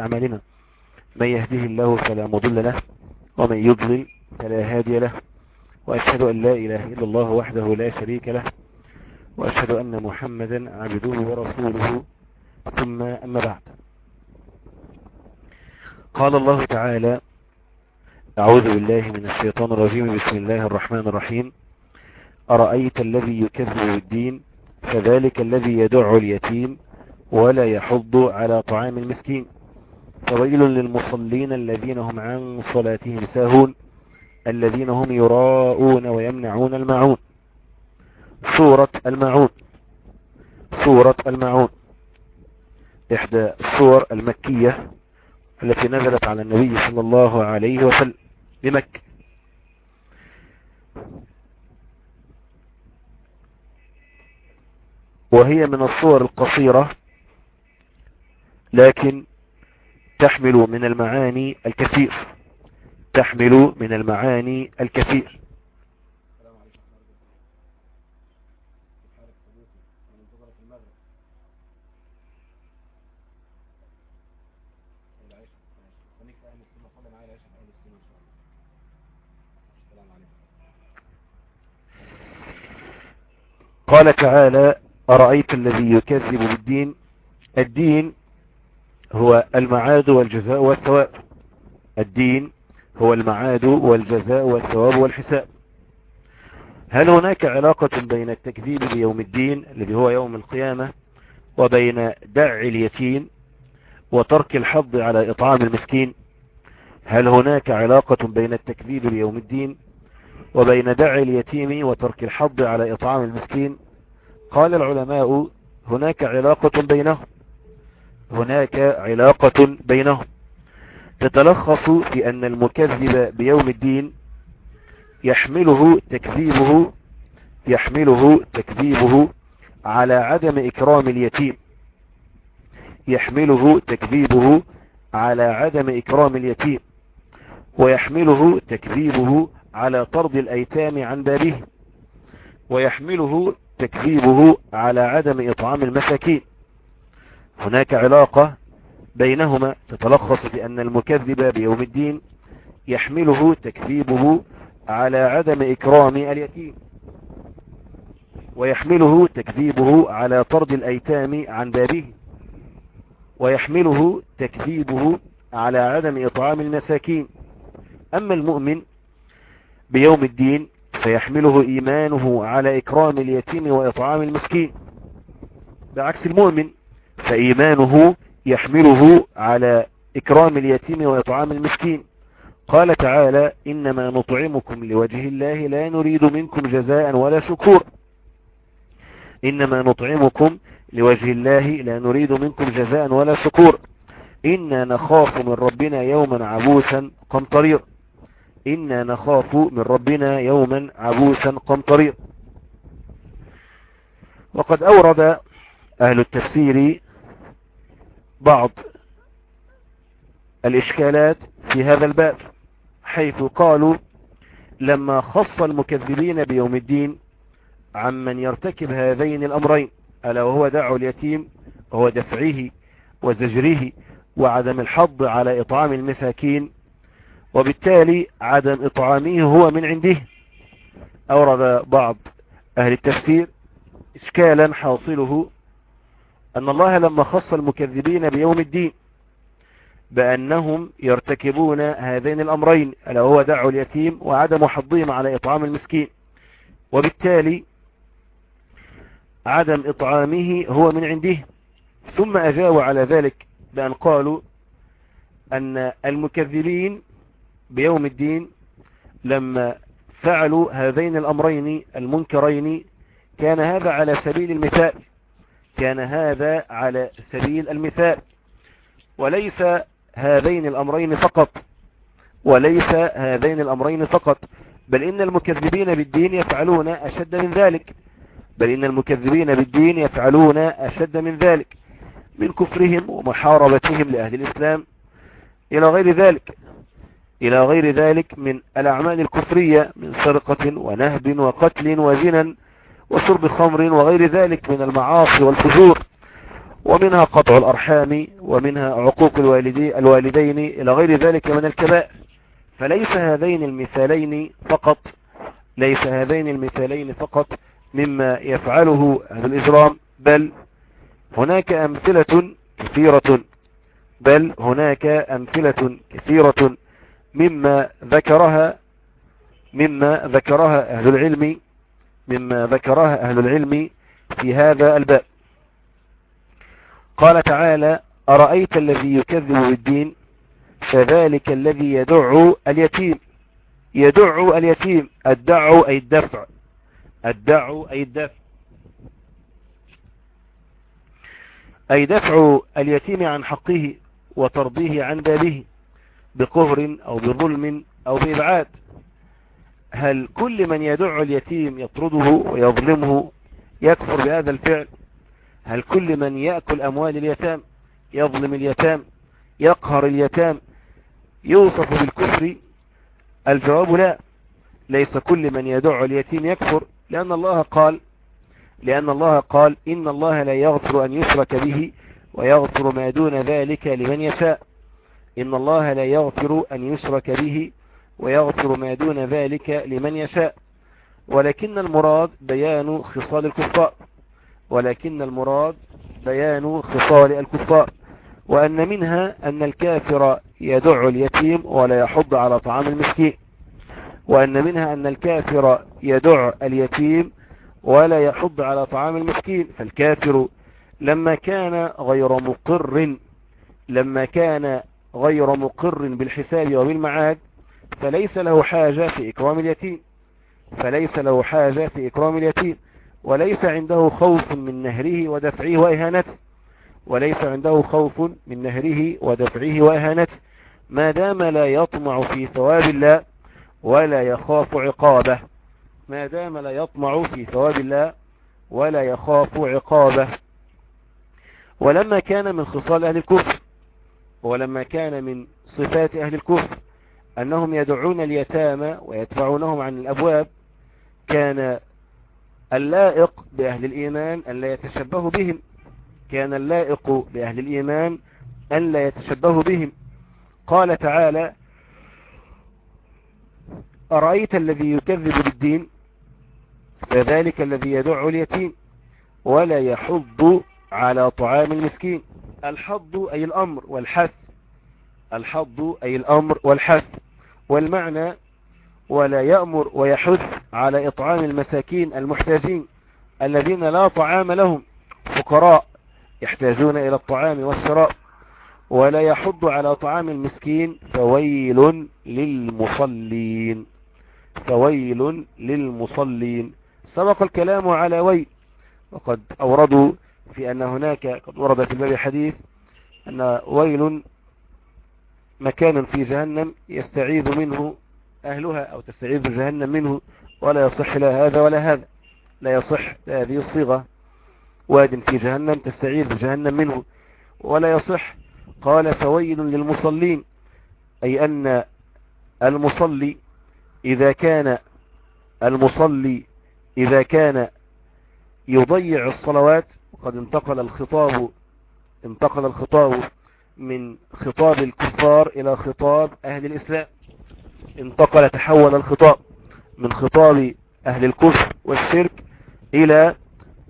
أعمالنا. من يهده الله فلا مضل له ومن يضلل فلا هادي له وأشهد أن لا إله إلا الله وحده لا شريك له وأشهد أن محمدا عبده ورسوله. ثم أما بعد. قال الله تعالى أعوذ بالله من الشيطان الرجيم بسم الله الرحمن الرحيم. أرأيت الذي يكذب بالدين فذلك الذي يدع اليتيم ولا يحض على طعام المسكين. فويل للمصلين الذين هم عن صلاتهم ساهون الذين هم يراءون ويمنعون المعون سورة المعون سورة المعون إحدى السور المكية التي نزلت على النبي صلى الله عليه وسلم بمكة. وهي من الصور القصيرة لكن تحمل من المعاني الكثير. تحمل من المعاني الكثير. قال تعالى أرأيت الذي يكذب بالدين؟ الدين هو المعاد والجزاء والثواب. الدين هو المعاد والجزاء والثواب والحساب. هل هناك علاقة بين التكذيب بيوم الدين الذي هو يوم القيامة وبين دع اليتيم وترك الحظ على إطعام المسكين؟ هل هناك علاقة بين التكذيب بيوم الدين وبين دع اليتيم وترك الحظ على إطعام المسكين؟ قال العلماء هناك علاقة بينهم. هناك علاقة بينهم. تتلخص في أن المكذب بيوم الدين يحمله تكذيبه يحمله تكذيبه على عدم إكرام اليتيم. يحمله تكذيبه على عدم إكرام اليتيم. ويحمله تكذيبه على طرد الأيتام عن بابه. ويحمله تكذيبه على عدم إطعام المساكين. هناك علاقة بينهما تتلخص في أن المكذب بيوم الدين يحمله تكذيبه على عدم إكرام اليتيم ويحمله تكذيبه على طرد الأيتام عن بابه ويحمله تكذيبه على عدم إطعام المساكين. أما المؤمن بيوم الدين فيحمله إيمانه على إكرام اليتيم وإطعام المسكين. بعكس المؤمن فإيمانه يحمله على إكرام اليتيم وإطعام المسكين. قال تعالى إنما نطعمكم لوجه الله لا نريد منكم جزاء ولا شكور. إنما نطعمكم لوجه الله لا نريد منكم جزاء ولا شكور. إنا نخاف من ربنا يوما عبوسا قمطرير. إنا نخاف من ربنا يوما عبوسا قمطرير. وقد أورد أهل التفسير بعض الإشكالات في هذا الباب حيث قالوا لما خص المكذبين بيوم الدين عمن يرتكب هذين الأمرين ألا وهو دع اليتيم وهو دفعه وزجره وعدم الحض على إطعام المساكين وبالتالي عدم إطعامه هو من عنده أورد بعض أهل التفسير إشكالا حاصله أن الله لما خص المكذبين بيوم الدين بأنهم يرتكبون هذين الأمرين ألا هو دع اليتيم وعدم حضهم على إطعام المسكين. وبالتالي عدم إطعامه هو من عنده. ثم أجاوا على ذلك بأن قالوا أن المكذبين بيوم الدين لما فعلوا هذين الأمرين المنكرين كان هذا على سبيل المثال. كان هذا على سبيل المثال. وليس هذين الأمرين فقط. وليس هذين الأمرين فقط. بل إن المكذبين بالدين يفعلون أشد من ذلك. بل إن المكذبين بالدين يفعلون أشد من ذلك. من كفرهم ومحاربتهم لأهل الإسلام إلى غير ذلك. إلى غير ذلك من الأعمال الكفرية من سرقة ونهب وقتل وزنا. وشرب خمر وغير ذلك من المعاصي والفجور ومنها قطع الأرحام ومنها عقوق الوالدين إلى غير ذلك من الكبائر. فليس هذين المثالين فقط ليس هذين المثالين فقط مما يفعله أهل الإجرام بل هناك أمثلة كثيرة بل هناك أمثلة كثيرة مما ذكرها مما ذكرها أهل العلم مما ذكرها أهل العلم في هذا الباب. قال تعالى أرأيت الذي يكذب بالدين فذلك الذي يدع اليتيم. يدع اليتيم. الدع أي الدفع. الدع أي الدفع. أي دفع اليتيم عن حقه وترضيه عن بابه بقهر أو بظلم أو بإبعاد. هل كل من يدع اليتيم يطرده ويظلمه يكفر بهذا الفعل؟ هل كل من يأكل أموال اليتام يظلم اليتام يقهر اليتام يوصف بالكفر؟ الجواب لا. ليس كل من يدع اليتيم يكفر لأن الله قال لأن الله قال إن الله لا يغفر أن يشرك به ويغفر ما دون ذلك لمن يشاء. إن الله لا يغفر أن يشرك به ويغفر ما دون ذلك لمن يشاء. ولكن المراد بيان خصال الكفار. ولكن المراد بيان خصال الكفار. وأن منها أن الكافر يدع اليتيم ولا يحض على طعام المسكين. وأن منها أن الكافر يدع اليتيم ولا يحض على طعام المسكين. فالكافر لما كان غير مقر لما كان غير مقر بالحساب وبالمعاد فليس له حاجة في إكرام اليتيم. فليس له حاجة في إكرام اليتيم. وليس عنده خوف من نهره ودفعه وإهانته. وليس عنده خوف من نهره ودفعه وإهانته. ما دام لا يطمع في ثواب الله ولا يخاف عقابه. ما دام لا يطمع في ثواب الله ولا يخاف عقابه. ولما كان من خصال أهل الكفر ولما كان من صفات أهل الكفر أنهم يدعون اليتامى ويدفعونهم عن الأبواب كان اللائق بأهل الإيمان أن لا يتشبه بهم. كان اللائق بأهل الإيمان أن لا يتشبه بهم. قال تعالى أرأيت الذي يكذب بالدين فذلك الذي يدع اليتيم ولا يحض على طعام المسكين. الحض أي الأمر والحث الحض أي الأمر والحث والمعنى ولا يأمر ويحث على إطعام المساكين المحتاجين الذين لا طعام لهم فقراء يحتاجون إلى الطعام والشراء ولا يحض على طعام المسكين فويل للمصلين فويل للمصلين. سبق الكلام على ويل وقد أوردوا في أن هناك قد ورد في الباب حديث أن ويل مكان في جهنم يستعيذ منه أهلها أو تستعيذ جهنم منه ولا يصح لا هذا ولا هذا. لا يصح هذه الصيغة. واد في جهنم تستعيذ جهنم منه ولا يصح. قال فويل للمصلين أي أن المصلي إذا كان المصلي إذا كان يضيع الصلوات وقد انتقل الخطاب انتقل الخطاب من خطاب الكفار إلى خطاب أهل الإسلام. انتقل تحول الخطاب من خطاب أهل الكفر والشرك إلى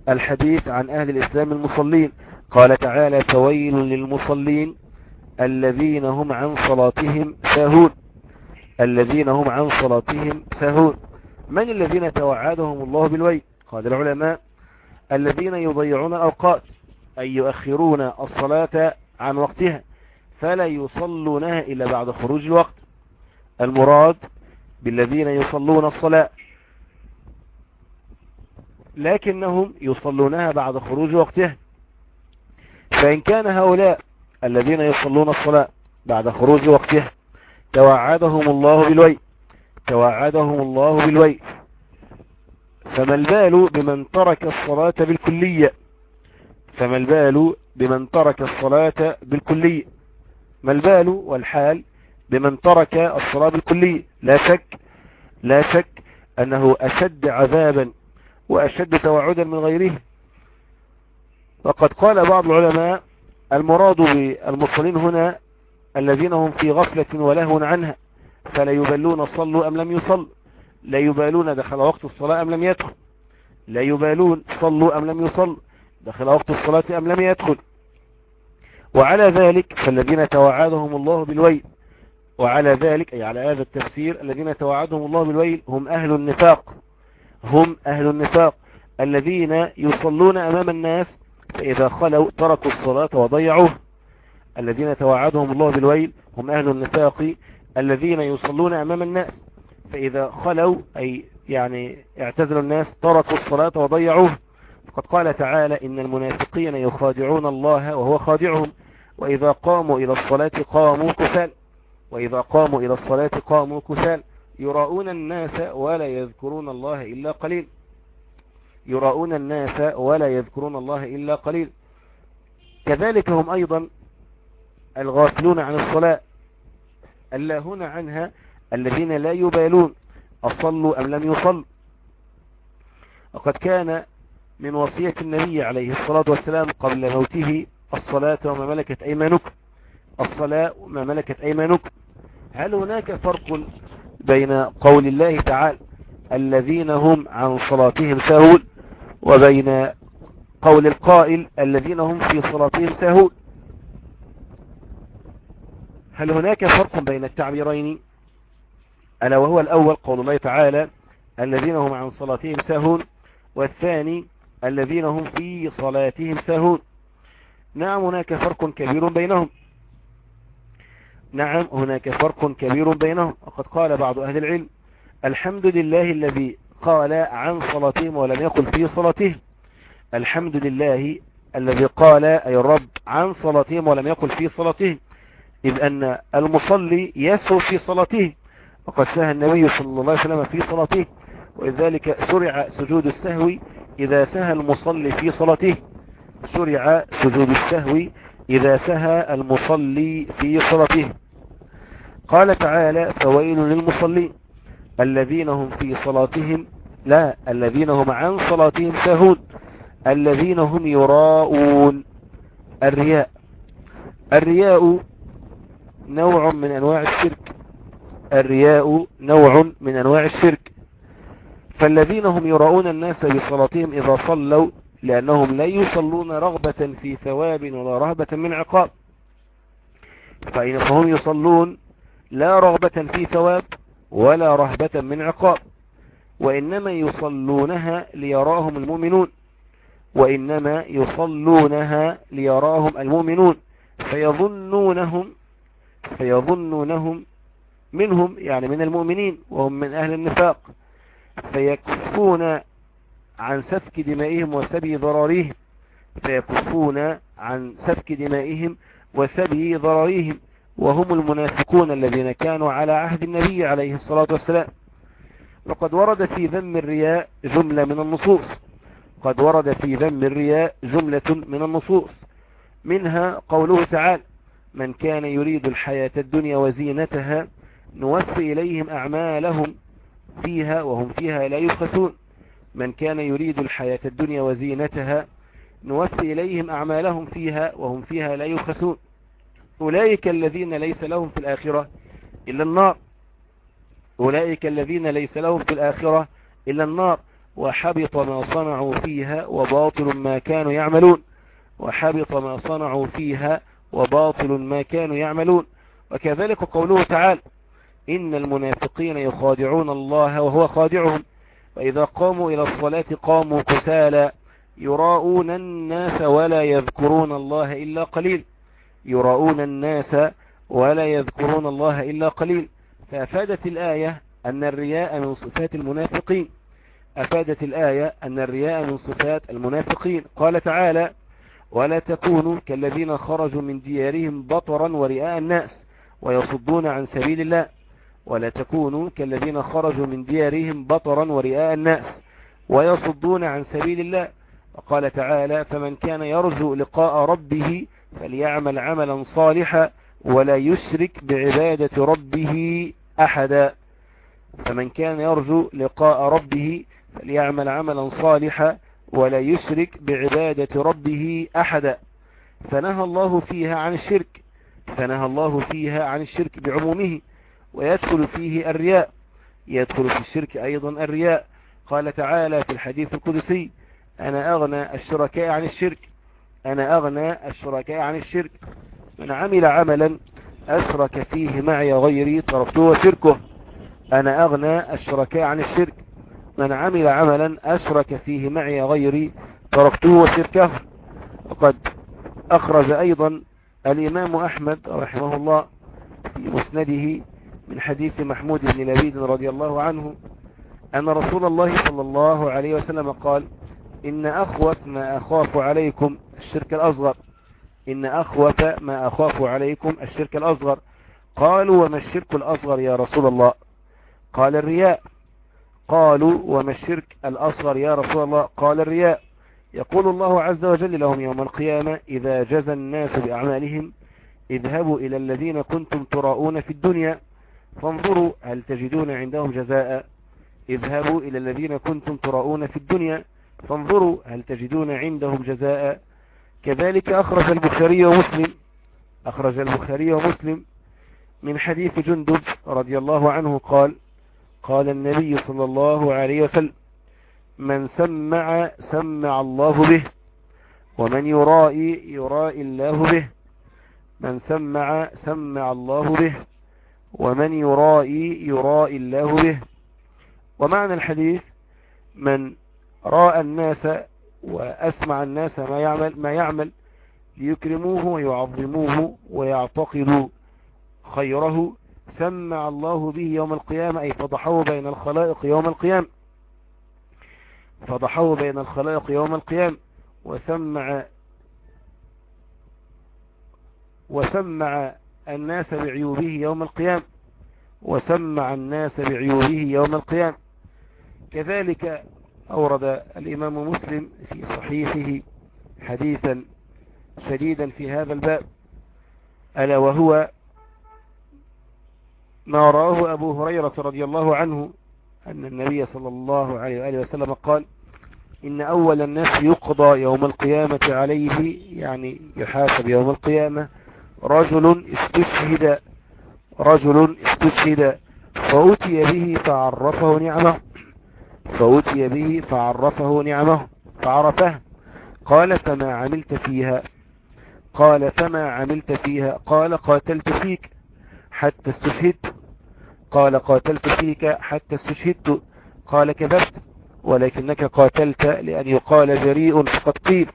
الحديث عن أهل الإسلام المصلين. قال تعالى فويل للمصلين الذين هم عن صلاتهم ساهون. الذين هم عن صلاتهم ساهون. من الذين توعدهم الله بالويل؟ قال العلماء. الذين يضيعون الأوقات أي يؤخرون الصلاة عن وقتها. فلا يصلونها إلا بعد خروج الوقت. المراد بالذين يصلون الصلاة. لكنهم يصلونها بعد خروج وقتها. فإن كان هؤلاء الذين يصلون الصلاة بعد خروج وقتها توعدهم الله بالوي. توعدهم الله بالوي. فما البال بمن ترك الصلاة بالكلية؟ فما البال بمن ترك الصلاة بالكلية ما البال والحال بمن ترك الصلاة بالكلية لا شك لا شك أنه أشد عذابا وأشد توعدا من غيره. وقد قال بعض العلماء المراد بالمصلين هنا الذين هم في غفلة ولهو عنها فلا يبالون صلوا أم لم يصل لا يبالون دخل وقت الصلاة أم لم يدخل؟ لا يبالون صلوا أم لم يصل دخل وقت الصلاة أم لم يدخل. وعلى ذلك فالذين توعدهم الله بالويل. وعلى ذلك أي على هذا التفسير الذين توعدهم الله بالويل هم أهل النفاق. هم أهل النفاق. الذين يصلون أمام الناس فإذا خلوا تركوا الصلاة وضيعوه. الذين توعدهم الله بالويل هم أهل النفاق. الذين يصلون أمام الناس فإذا خلوا أي يعني اعتزلوا الناس تركوا الصلاة وضيعوه. فقد قال تعالى إن المنافقين يخادعون الله وهو خادعهم وإذا قاموا إلى الصلاة قاموا كسال وإذا قاموا إلى الصلاة قاموا كسال. يراؤون الناس ولا يذكرون الله إلا قليل. يراؤون الناس ولا يذكرون الله إلا قليل. كذلك هم أيضا الغافلون عن الصلاة اللاهون عنها الذين لا يبالون أصلوا أم لم يصل وقد كان من وصية النبي عليه الصلاة والسلام قبل موته الصلاة وما ملكت أيمانكم الصلاة وما ملكت أيمانكم هل هناك فرق بين قول الله تعالى الذين هم عن صلاتهم سهول وبين قول القائل الذين هم في صلاتهم سهول هل هناك فرق بين التعبيرين؟ ألا وهو الأول قول الله تعالى الذين هم عن صلاتهم سهون والثاني الذين هم في صلاتهم سهون نعم هناك فرق كبير بينهم. نعم هناك فرق كبير بينهم. وقد قال بعض أهل العلم الحمد لله الذي قال عن صلاتهم ولم يقل في صلاتهم. الحمد لله الذي قال أي الرب عن صلاتهم ولم يقل في صلاتهم. إذ أن المصلي يسهو في صلاته. وقد سهى النبي صلى الله عليه وسلم في صلاته. ولذلك سرع سجود السهو إذا سهى المصلي في صلاته سرع سجود السهو إذا سهى المصلي في صلاته. قال تعالى فويل للمصلين الذين هم في صلاتهم لا الذين هم عن صلاتهم سهون الذين هم يراءون. الرياء الرياء نوع من أنواع الشرك. الرياء نوع من أنواع الشرك. فالذين هم يراؤون الناس بصلاتهم إذا صلوا لأنهم لا يصلون رغبة في ثواب ولا رهبة من عقاب. فهم يصلون لا رغبة في ثواب ولا رهبة من عقاب. وإنما يصلونها ليراهم المؤمنون. وإنما يصلونها ليراهم المؤمنون. فيظنونهم فيظنونهم منهم يعني من المؤمنين وهم من أهل النفاق. فيكفون عن سفك دمائهم وسبي ضراريهم. فيكفون عن سفك دمائهم وسبي ضراريهم. وهم المنافقون الذين كانوا على عهد النبي عليه الصلاة والسلام. وقد ورد في ذم الرياء جملة من النصوص. قد ورد في ذم الرياء جملة من النصوص. منها قوله تعالى من كان يريد الحياة الدنيا وزينتها نوفي إليهم أعمالهم فيها وهم فيها لا يبخسون. من كان يريد الحياة الدنيا وزينتها نوفي إليهم أعمالهم فيها وهم فيها لا يبخسون. أولئك الذين ليس لهم في الآخرة إلا النار. أولئك الذين ليس لهم في الآخرة إلا النار. وحبط ما صنعوا فيها وباطل ما كانوا يعملون. وحبط ما صنعوا فيها وباطل ما كانوا يعملون. وكذلك قوله تعالى إن المنافقين يخادعون الله وهو خادعهم. وإذا قاموا إلى الصلاة قاموا كسالا يراؤون الناس ولا يذكرون الله إلا قليل. يراؤون الناس ولا يذكرون الله إلا قليل. فأفادت الآية أن الرياء من صفات المنافقين. أفادت الآية أن الرياء من صفات المنافقين. قال تعالى ولا تكونوا كالذين خرجوا من ديارهم بطرا ورئاء الناس ويصدون عن سبيل الله. ولا تكونوا كالذين خرجوا من ديارهم بطرا ورئاء الناس ويصدون عن سبيل الله. وقال تعالى فمن كان يرجو لقاء ربه فليعمل عملا صالحا ولا يشرك بعبادة ربه أحدا. فمن كان يرجو لقاء ربه فليعمل عملا صالحا ولا يشرك بعبادة ربه أحدا. فنهى الله فيها عن الشرك فنهى الله فيها عن الشرك بعمومه. ويدخل فيه الرياء. يدخل في الشرك أيضا الرياء. قال تعالى في الحديث القدسي أنا أغنى الشركاء عن الشرك. أنا أغنى الشركاء عن الشرك. من عمل عملا أشرك فيه معي غيري تركته وشركه. أنا أغنى الشركاء عن الشرك. من عمل عملا أشرك فيه معي غيري تركته وشركه. وقد أخرج أيضا الإمام أحمد رحمه الله في مسنده من حديث محمود بن لبيد رضي الله عنه أن رسول الله صلى الله عليه وسلم قال إن أخوف ما أخاف عليكم الشرك الأصغر. إن أخوف ما أخاف عليكم الشرك الأصغر. قالوا وما الشرك الأصغر يا رسول الله؟ قال الرياء. قالوا وما الشرك الأصغر يا رسول الله؟ قال الرياء. يقول الله عز وجل لهم يوم القيامة إذا جزى الناس بأعمالهم اذهبوا إلى الذين كنتم تراؤون في الدنيا. فانظروا هل تجدون عندهم جزاء؟ اذهبوا إلى الذين كنتم تراؤون في الدنيا. فانظروا هل تجدون عندهم جزاء؟ كذلك أخرج البخاري ومسلم أخرج البخاري ومسلم من حديث جندب رضي الله عنه قال قال النبي صلى الله عليه وسلم من سمع سمع الله به ومن يرائي يرائي الله به. من سمع سمع الله به. ومن يرائي يرائي الله به. ومعنى الحديث من رأى الناس وأسمع الناس ما يعمل, ما يعمل ليكرموه ويعظموه ويعتقدوا خيره. سمع الله به يوم القيامة أي فضحوه بين الخلائق يوم القيامة. فضحوه بين الخلائق يوم القيامة. وسمع وسمع الناس بعيوبه يوم القيامة وسمع الناس بعيوبه يوم القيامة. كذلك أورد الإمام مسلم في صحيحه حديثا شديدا في هذا الباب ألا وهو ما رآه أبو هريرة رضي الله عنه أن النبي صلى الله عليه وآله وسلم قال إن أول الناس يقضى يوم القيامة عليه يعني يحاسب يوم القيامة رجل استشهد رجل استشهد فأتي به فعرفه نعمه فأتي به فعرفه نعمه فعرفه. قال فما عملت فيها؟ قال فما عملت فيها؟ قال قاتلت فيك حتى استشهدت. قال قاتلت فيك حتى استشهدت. قال كذبت ولكنك قاتلت لأن يقال جريء فقد قيل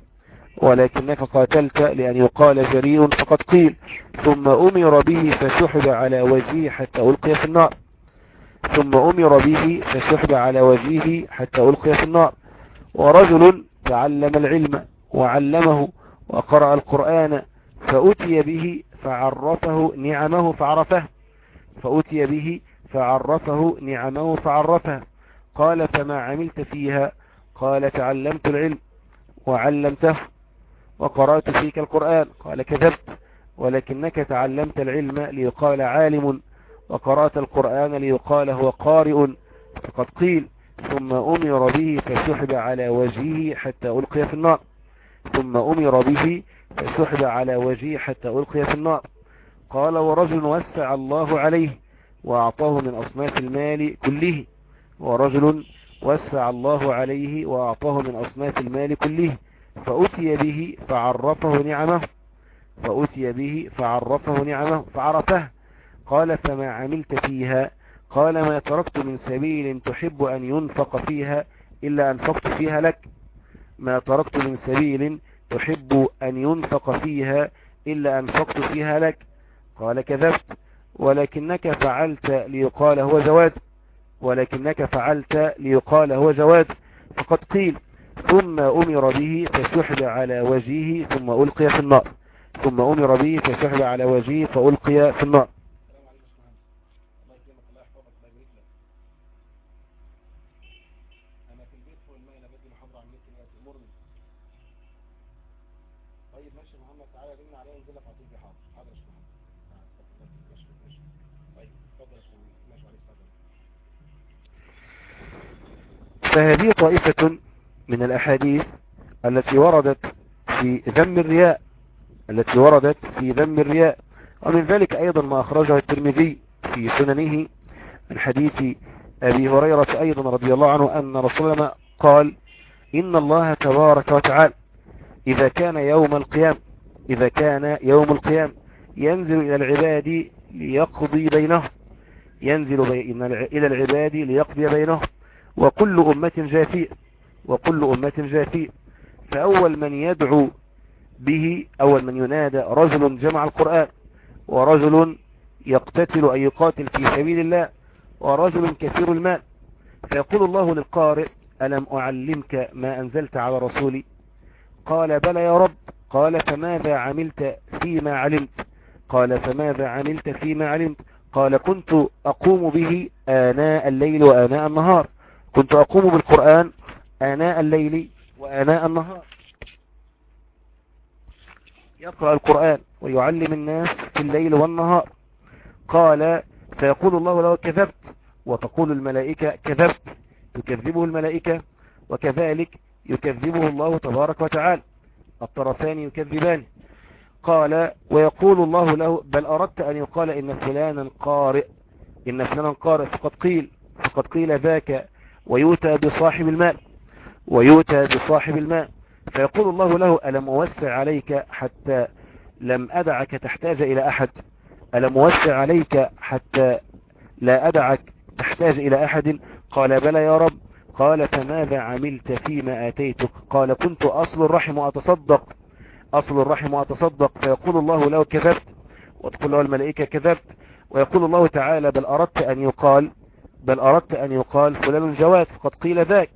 ولكنك قاتلت لأن يقال جريء فقد قيل ثم أمر به فسحب على وجهه حتى ألقي في النار. ثم أمر به فسحب على وجهه حتى ألقي في النار. ورجل تعلم العلم وعلمه وقرأ القرآن فأتي به فعرفه نعمه فعرفه. فأتي به فعرفه نعمه فعرفه. قال فما عملت فيها؟ قال تعلمت العلم وعلمته. وقرأت فيك القرآن. قال كذبت ولكنك تعلمت العلم ليقال عالم وقرأت القرآن ليقال هو قارئ. فقد قيل ثم أمر به فسحب على وجهه حتى ألقي في النار. ثم أمر به فسحب على وجهه حتى ألقي في النار. قال ورجل وسع الله عليه وأعطاه من أصناف المال كله. ورجل وسع الله عليه وأعطاه من أصناف المال كله. فأتي به فعرفه نعمه فأتي به فعرفه نعمه فعرفه. قال فما عملت فيها؟ قال ما تركت من سبيل تحب أن ينفق فيها إلا أنفقت فيها لك. ما تركت من سبيل تحب أن ينفق فيها إلا أنفقت فيها لك. قال كذبت. ولكنك فعلت ليقال هو زواد. ولكنك فعلت ليقال هو زواد. فقد قيل ثم أمر به فسحب على وجهه ثم ألقي في النار. ثم أمر به فسحب على وجهه فألقي في النار. فهذه طائفة من الأحاديث التي وردت في ذم الرياء التي وردت في ذم الرياء. ومن ذلك أيضا ما أخرجه الترمذي في سننه من حديث أبي هريرة أيضا رضي الله عنه أن رسول الله قال إن الله تبارك وتعالى إذا كان يوم القيام إذا كان يوم القيام ينزل إلى العباد ليقضي بينهم ينزل إلى العباد ليقضي بينهم وكل أمة جاثية. وكل أمة جاثية فأول من يدعو به أول من ينادى رجل جمع القرآن ورجل يقتتل أي يقاتل في سبيل الله ورجل كثير المال. فيقول الله للقارئ ألم أعلمك ما أنزلت على رسولي قال بلى يا رب. قال فماذا عملت فيما علمت؟ قال فماذا عملت فيما علمت؟ قال كنت أقوم به آناء الليل وآناء النهار. كنت أقوم بالقرآن آناء الليل وآناء النهار. يقرأ القرآن ويعلم الناس في الليل والنهار. قال فيقول الله له كذبت وتقول الملائكة كذبت تكذبه الملائكة وكذلك يكذبه الله تبارك وتعالى. الطرفان يكذبان. قال ويقول الله له بل أردت أن يقال إن فلانا قارئ إن فلانا قارئ فقد قيل فقد قيل ذاك ويؤتى بصاحب المال. ويؤتى بصاحب المال فيقول الله له ألم أوسع عليك حتى لم أدعك تحتاج إلى أحد؟ ألم أوسع عليك حتى لا أدعك تحتاج إلى أحد؟ قال بلى يا رب. قال فماذا عملت فيما آتيتك؟ قال كنت أصل الرحم وأتصدق أصل الرحم وأتصدق فيقول الله له كذبت. وتقول له الملائكة كذبت. ويقول الله تعالى بل أردت أن يقال بل أردت أن يقال فلان جواد فقد قيل ذاك.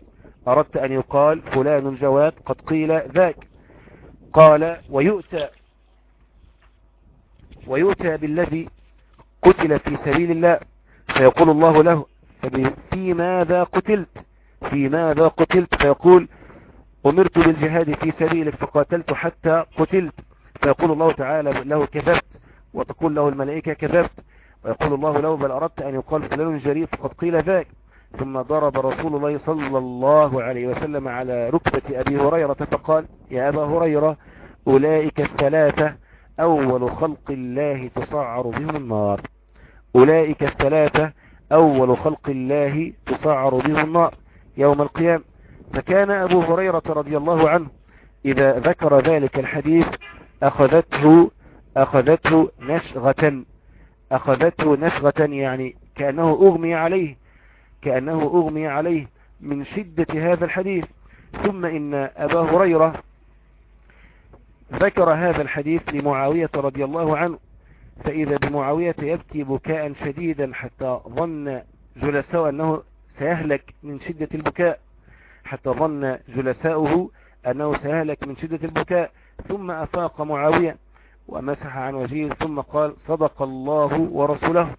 أردت أن يقال فلان جواد قد قيل ذاك. قال ويؤتى ويؤتى بالذي قتل في سبيل الله. فيقول الله له في ماذا قتلت؟ في ماذا قتلت؟ فيقول أمرت بالجهاد في سبيلك فقاتلت حتى قتلت. فيقول الله تعالى له كذبت. وتقول له الملائكة كذبت. ويقول الله له بل أردت أن يقال فلان جريء فقد قيل ذاك. ثم ضرب رسول الله صلى الله عليه وسلم على ركبة أبي هريرة فقال يا أبا هريرة أولئك الثلاثة أول خلق الله تصعر بهم النار. أولئك الثلاثة أول خلق الله تصعر بهم النار. يوم القيامة. فكان أبو هريرة رضي الله عنه إذا ذكر ذلك الحديث أخذته أخذته نشغة أخذته نشغة يعني كأنه أغمي عليه. كأنه أغمي عليه من شدة هذا الحديث. ثم إن أبا هريرة ذكر هذا الحديث لمعاوية رضي الله عنه فإذا بمعاوية يبكي بكاء شديدا حتى ظن جلساء أنه سيهلك من شدة البكاء حتى ظن جلساؤه أنه سيهلك من شدة البكاء. ثم أفاق معاوية ومسح عن وجهه ثم قال صدق الله ورسوله.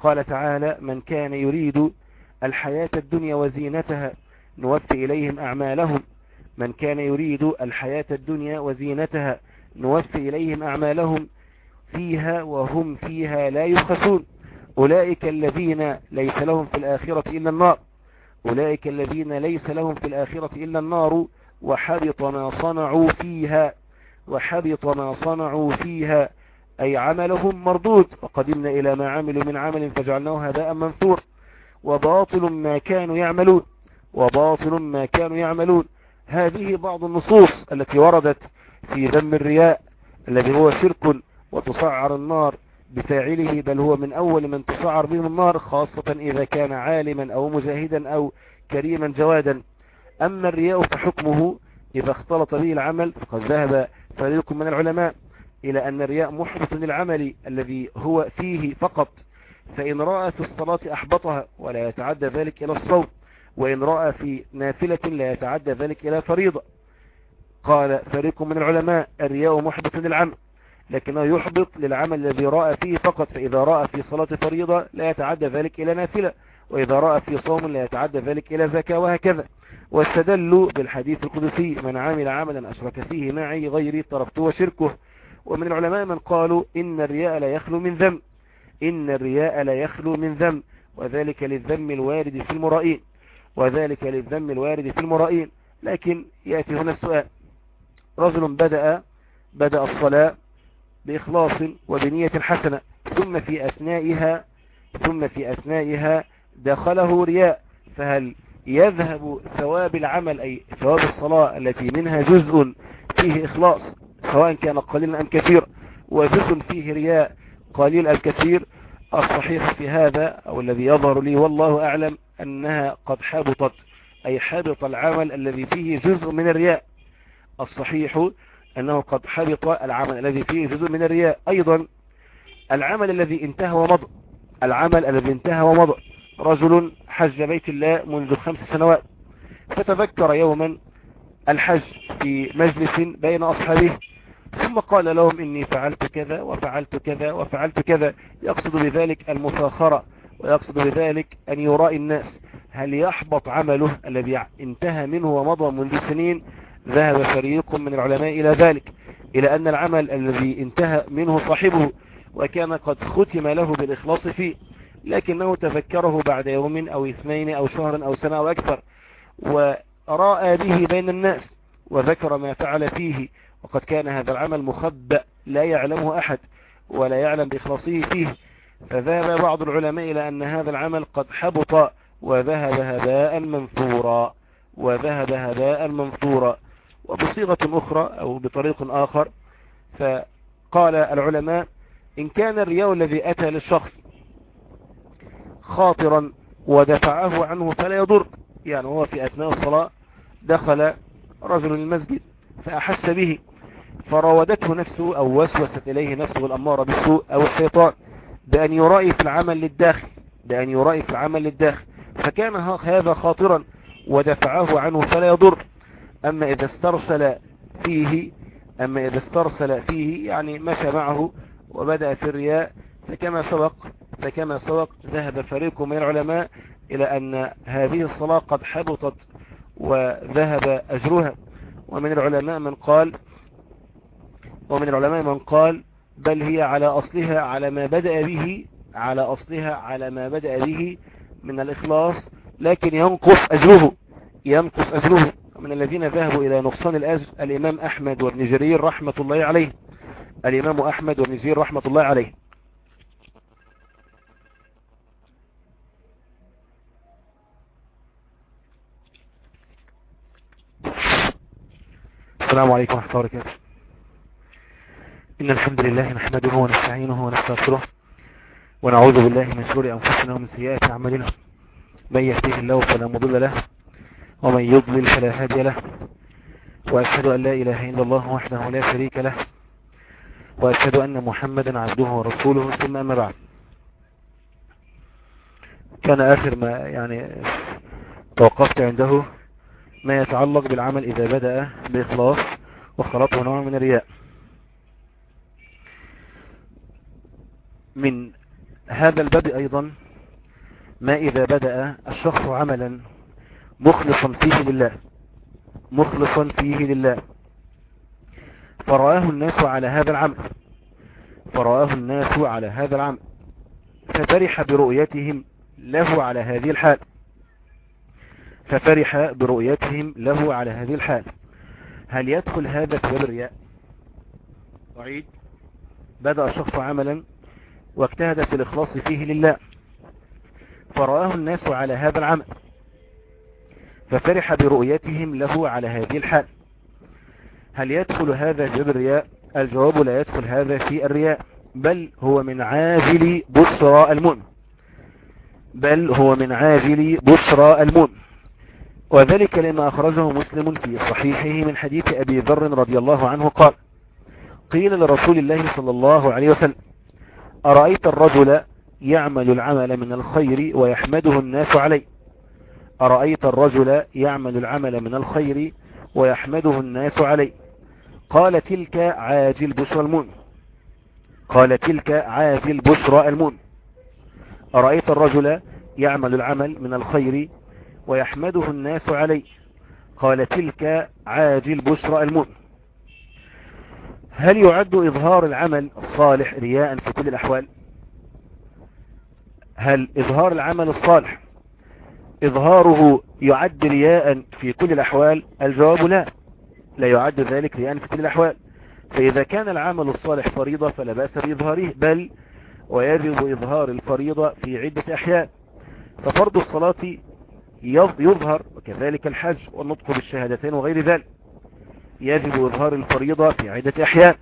قال تعالى من كان يريد الحياة الدنيا وزينتها نوفي إليهم أعمالهم. من كان يريد الحياة الدنيا وزينتها نوفي إليهم أعمالهم فيها وهم فيها لا يبخسون. أولئك الذين ليس لهم في الآخرة إلا النار. أولئك الذين ليس لهم في الآخرة إلا النار. وحبط ما صنعوا فيها وحبط ما صنعوا فيها أي عملهم مردود. وقدمنا إلى ما عملوا من عمل فجعلناه هداء منثور وباطل ما كانوا يعملون وباطل ما كانوا يعملون. هذه بعض النصوص التي وردت في ذم الرياء الذي هو شرك وتصعر النار بفاعله بل هو من أول من تسعر بهم النار خاصة إذا كان عالما أو مجاهدا أو كريما جوادا. أما الرياء فحكمه إذا اختلط به العمل فقد ذهب فريق من العلماء إلى أن الرياء محبط للعمل الذي هو فيه فقط. فإن رأى في الصلاة أحبطها ولا يتعدى ذلك إلى الصوم وإن رأى في نافلة لا يتعدى ذلك إلى فريضة. قال فريق من العلماء الرياء محبط للعمل لكنه يحبط للعمل الذي رأى فيه فقط فإذا رأى في صلاة فريضة لا يتعدى ذلك إلى نافلة وإذا رأى في صوم لا يتعدى ذلك إلى زكاة وهكذا. واستدلوا بالحديث القدسي من عمل عملا أشرك فيه معي غيري تركته وشركه ومن العلماء من قالوا إن الرياء لا يخلو من ذنب إن الرياء لا يخلو من ذنب وذلك للذم الوارد في المرائين وذلك للذم الوارد في المرائين. لكن يأتي هنا السؤال. رجل بدأ بدأ الصلاة بإخلاص وبنية حسنة ثم في أثنائها ثم في أثنائها دخله رياء. فهل يذهب ثواب العمل أي ثواب الصلاة التي منها جزء فيه إخلاص سواء كان قليلا أم كثير وجزء فيه رياء قليل أم كثير الصحيح في هذا أو الذي يظهر لي والله أعلم أنها قد حبطت أي حبط العمل الذي فيه جزء من الرياء. الصحيح أنه قد حبط العمل الذي فيه جزء من الرياء. أيضا العمل الذي انتهى ومضى العمل الذي انتهى ومضى. رجل حج بيت الله منذ خمس سنوات فتذكر يوما الحج في مجلس بين أصحابه ثم قال لهم إني فعلت كذا وفعلت كذا وفعلت كذا. يقصد بذلك المفاخرة ويقصد بذلك أن يرائي الناس. هل يحبط عمله الذي انتهى منه ومضى منذ سنين؟ ذهب فريق من العلماء إلى ذلك إلى أن العمل الذي انتهى منه صاحبه وكان قد ختم له بالإخلاص فيه لكنه تذكره بعد يوم أو اثنين أو شهر أو سنة أو أكثر ورأى به بين الناس وذكر ما فعل فيه. وقد كان هذا العمل مخبأ لا يعلمه أحد ولا يعلم بإخلاصه فيه. فذهب بعض العلماء إلى أن هذا العمل قد حبط وذهب هباء منثورا وذهب هباء منثورا. وبصيغة أخرى أو بطريق آخر فقال العلماء إن كان الرياء الذي أتى للشخص خاطرا ودفعه عنه فلا يضر. يعني هو في أثناء الصلاة دخل رجل المسجد فأحس به. فراودته نفسه أو وسوست إليه نفسه الأمارة بالسوء أو الشيطان بأن يرائي في العمل للداخل بأن يرائي في العمل للداخل. فكان هذا خاطرا ودفعه عنه فلا يضر. أما إذا استرسل فيه أما إذا استرسل فيه يعني مشى معه وبدأ في الرياء فكما سبق فكما سبق ذهب فريق من العلماء إلى أن هذه الصلاة قد حبطت وذهب أجرها. ومن العلماء من قال ومن العلماء من قال بل هي على أصلها على ما بدأ به على أصلها على ما بدأ به من الإخلاص لكن ينقص أجره ينقص أجره. من الذين ذهبوا إلى نقصان الأجر الإمام أحمد وابن جرير رحمة الله عليه. الإمام أحمد وابن جرير رحمة الله عليه. السلام عليكم ورحمة الله وبركاته. إن الحمد لله نحمده ونستعينه ونستغفره ونعوذ بالله من شرور أنفسنا ومن سيئات أعمالنا. من يهديه الله فلا مضل له ومن يضلل فلا هادي له. وأشهد أن لا إله إلا الله وحده لا شريك له. وأشهد أن محمدا عبده ورسوله ثم أما بعد. كان آخر ما يعني توقفت عنده ما يتعلق بالعمل إذا بدأ بإخلاص وخلطه نوع من الرياء. من هذا البدء أيضا ما إذا بدأ الشخص عملا مخلصا فيه لله مخلصا فيه لله. فرآه الناس على هذا العمل فرآه الناس على هذا العمل. ففرح برؤيتهم له على هذه الحال. ففرح برؤيتهم له على هذه الحال. هل يدخل هذا في باب الرياء؟ أعيد بدأ الشخص عملا واجتهد في الإخلاص فيه لله. فرآه الناس على هذا العمل. ففرح برؤيتهم له على هذه الحال. هل يدخل هذا في الرياء؟ الجواب لا يدخل هذا في الرياء. بل هو من عاجل بشرى المؤمن. بل هو من عاجل بشرى المؤمن. وذلك لما أخرجه مسلم في صحيحه من حديث أبي ذر رضي الله عنه قال قيل لرسول الله صلى الله عليه وسلم أرأيت الرجل يعمل العمل من الخير ويحمده الناس عليه؟ أرأيت الرجل يعمل العمل من الخير ويحمده الناس عليه؟ قال تلك عاجل بشرى المؤمن. قال تلك عاجل بشرى المؤمن. أرأيت الرجل يعمل العمل من الخير ويحمده الناس عليه؟ قال تلك عاجل بشرى المؤمن. هل يعد إظهار العمل الصالح رياء في كل الأحوال؟ هل إظهار العمل الصالح إظهاره يعد رياء في كل الأحوال؟ الجواب لا لا يعد ذلك رياء في كل الأحوال. فإذا كان العمل الصالح فريضة فلا بأس بإظهاره بل ويجب إظهار الفريضة في عدة أحيان. ففرض الصلاة يظهر وكذلك الحج والنطق بالشهادتين وغير ذلك. يجب إظهار الفريضة في عدة أحيان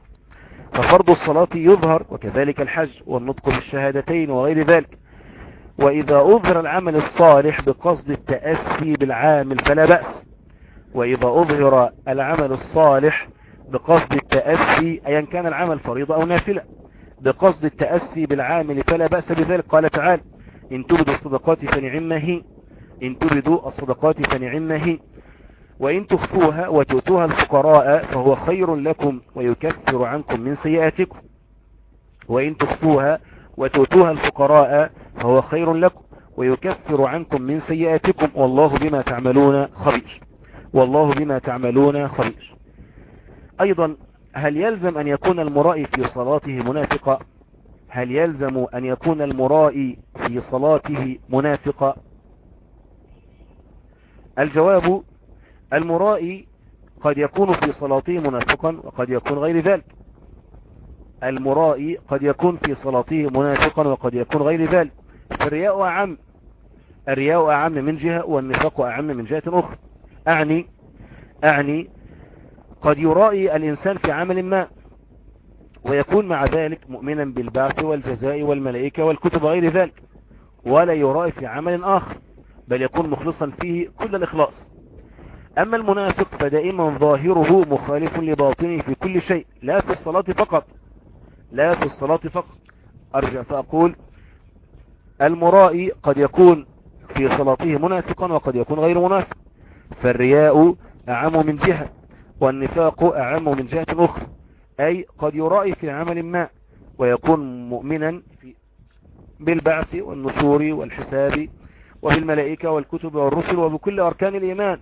ففرض الصلاة يظهر وكذلك الحج والنطق بالشهادتين وغير ذلك. وإذا أظهر العمل الصالح بقصد التأسي بالعامل فلا بأس. وإذا أظهر العمل الصالح بقصد التأسي أيا كان العمل فريضة أو نافلة بقصد التأسي بالعامل فلا بأس بذلك. قال تعالى إن تبدوا الصدقات فنعمه إن تبدوا الصدقات فنعمه وإن تخفوها وتؤتوها الفقراء فهو خير لكم ويكفر عنكم من سيئاتكم. وإن تخفوها وتؤتوها الفقراء فهو خير لكم ويكفر عنكم من سيئاتكم. والله بما تعملون خبير. والله بما تعملون خبير. أيضا هل يلزم أن يكون المرائي في صلاته منافقا؟ هل يلزم أن يكون المرائي في صلاته منافقا؟ الجواب المرائي قد يكون في صلاته منافقا وقد يكون غير ذلك. المرائي قد يكون في صلاته منافقا وقد يكون غير ذلك. فالرياء أعم. الرياء أعم من جهة والنفاق أعم من جهة أخرى. أعني أعني قد يرائي الإنسان في عمل ما ويكون مع ذلك مؤمنا بالبعث والجزاء والملائكة والكتب غير ذلك. ولا يرائي في عمل آخر بل يكون مخلصا فيه كل الإخلاص. أما المنافق فدائما ظاهره مخالف لباطنه في كل شيء لا في الصلاة فقط. لا في الصلاة فقط. أرجع فأقول المرائي قد يكون في صلاته منافقا وقد يكون غير منافق. فالرياء أعم من جهة والنفاق أعم من جهة أخرى. أي قد يرائي في عمل ما ويكون مؤمنا في بالبعث والنشور والحساب وبالملائكة والكتب والرسل وبكل أركان الإيمان.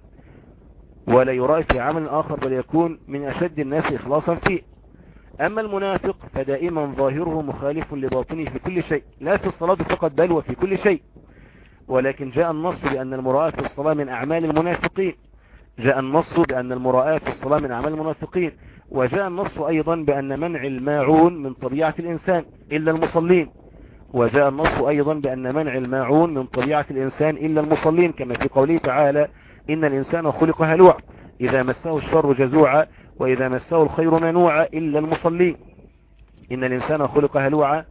ولا يرائي في عمل آخر بل يكون من أشد الناس إخلاصا فيه. أما المنافق فدائما ظاهره مخالف لباطنه في كل شيء. لا في الصلاة فقط بل وفي كل شيء. ولكن جاء النص بأن المراءة في الصلاة من أعمال المنافقين. جاء النص بأن المراءة في الصلاة من أعمال المنافقين. وجاء النص أيضا بأن منع الماعون من طبيعة الإنسان إلا المصلين. وجاء النص أيضا بأن منع الماعون من طبيعة الإنسان إلا المصلين كما في قوله تعالى إن الإنسان خلق هلوع إذا مسه الشر جزوعا وإذا مسه الخير منوعا إلا المصلين. إن الإنسان خلق هلوعا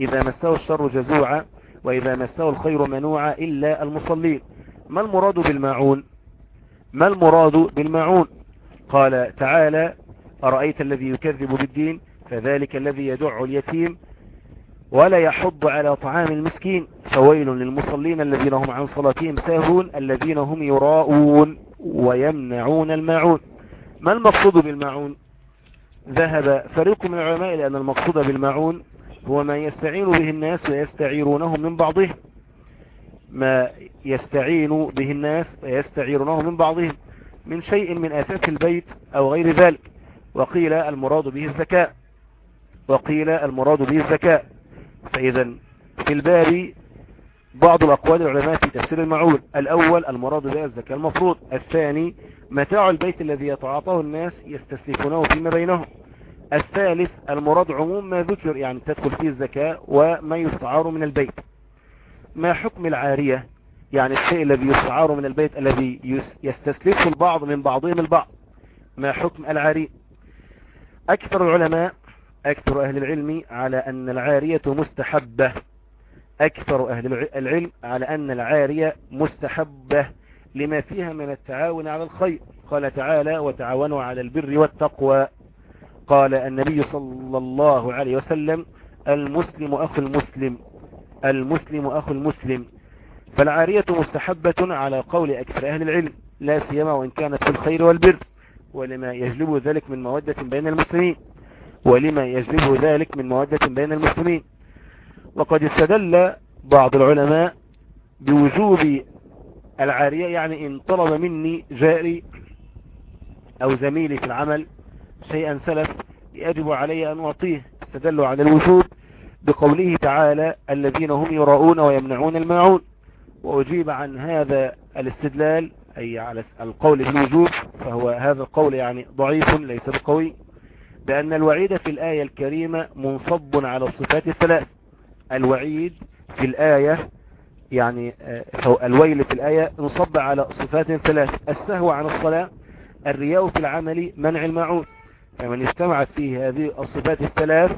إذا مسه الشر جزوعا وإذا مسه الخير منوعا إلا المصلين. ما المراد بالماعون؟ ما المراد بالماعون؟ قال تعالى أرأيت الذي يكذب بالدين فذلك الذي يدع اليتيم ولا يحض على طعام المسكين. فويل للمصلين الذين هم عن صلاتهم ساهون الذين هم يراءون ويمنعون الماعون. ما المقصود بالماعون؟ ذهب فريق من العلماء لأن المقصود بالماعون هو ما يستعين به الناس ويستعيرونهم من بعضهم. ما يستعين به الناس ويستعيرونه من بعضهم من شيء من آثاث البيت أو غير ذلك. وقيل المراد به الزكاة. وقيل المراد به الزكاة. فإذا في الباب بعض الأقوال العلماء في تفسير المعول. الأول المراد به الزكاة. المفروض الثاني متاع البيت الذي يتعاطاه الناس يستسلفونه فيما بينهم. الثالث المراد عموم ما ذكر يعني تدخل فيه الزكاة وما يستعار من البيت. ما حكم العارية؟ يعني الشيء الذي يستعار من البيت الذي يستسلفه البعض من بعضهم البعض. ما حكم العارية؟ أكثر العلماء أكثر أهل العلم على أن العارية مستحبة. أكثر أهل العلم على أن العارية مستحبة لما فيها من التعاون على الخير. قال تعالى وتعاونوا على البر والتقوى قال النبي صلى الله عليه وسلم المسلم أخو المسلم المسلم أخو المسلم فالعارية مستحبة على قول أكثر أهل العلم لا سيما وإن كانت في الخير والبر ولما يجلب ذلك من مودة بين المسلمين. ولما يجلب ذلك من مودة بين المسلمين. وقد استدل بعض العلماء بوجوب العارية يعني إن طلب مني جاري أو زميلي في العمل شيئا سلف يجب علي أن أعطيه. استدلوا على الوجوب بقوله تعالى الذين هم يراؤون ويمنعون الماعون. وأجيب عن هذا الاستدلال أي على القول بالوجوب فهو هذا القول يعني ضعيف ليس بقوي. بأن الوعيد في الآية الكريمة منصب على الصفات الثلاث. الوعيد في الآية يعني الويل في الآية نصب على صفات ثلاث. السهو عن الصلاة الرياء في العمل منع المعون. فمن استمعت فيه هذه الصفات الثلاث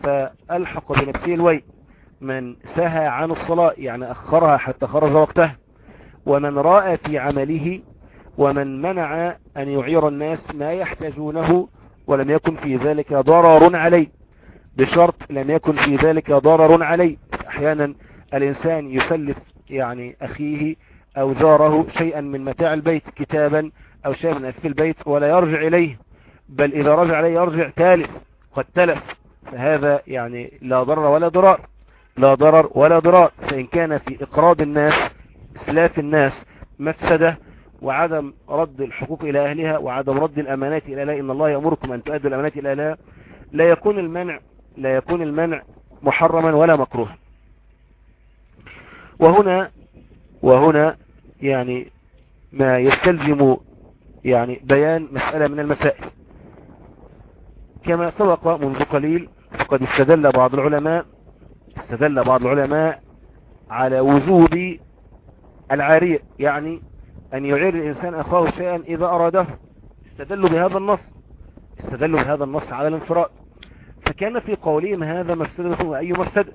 فألحق بنفسه الويل. من سهى عن الصلاة يعني أخرها حتى خرج وقتها. ومن رأى في عمله ومن منع أن يعير الناس ما يحتاجونه ولم يكن في ذلك ضرر عليه. بشرط لم يكن في ذلك ضرر عليه. أحيانا الإنسان يسلف يعني أخيه أو جاره شيئا من متاع البيت كتابا أو شيئا من في البيت ولا يرجع إليه. بل إذا رجع إليه يرجع تالف قد تلف. فهذا يعني لا ضرر ولا ضرار. لا ضرر ولا ضرار. فإن كان في إقراض الناس إسلاف الناس مفسدة وعدم رد الحقوق إلى أهلها وعدم رد الأمانات إلى أهلها إن الله يأمركم أن تؤدوا الأمانات إلى أهلها لا يكون المنع لا يكون المنع محرما ولا مكروها. وهنا وهنا يعني ما يستلزم يعني بيان مسألة من المسائل. كما سبق منذ قليل فقد استدل بعض العلماء استدل بعض العلماء على وجوب العارية يعني أن يعير الإنسان أخاه شيئا إذا أراده. استدلوا بهذا النص. استدلوا بهذا النص على الانفراد. فكان في قولهم هذا مفسدة وأي مفسدة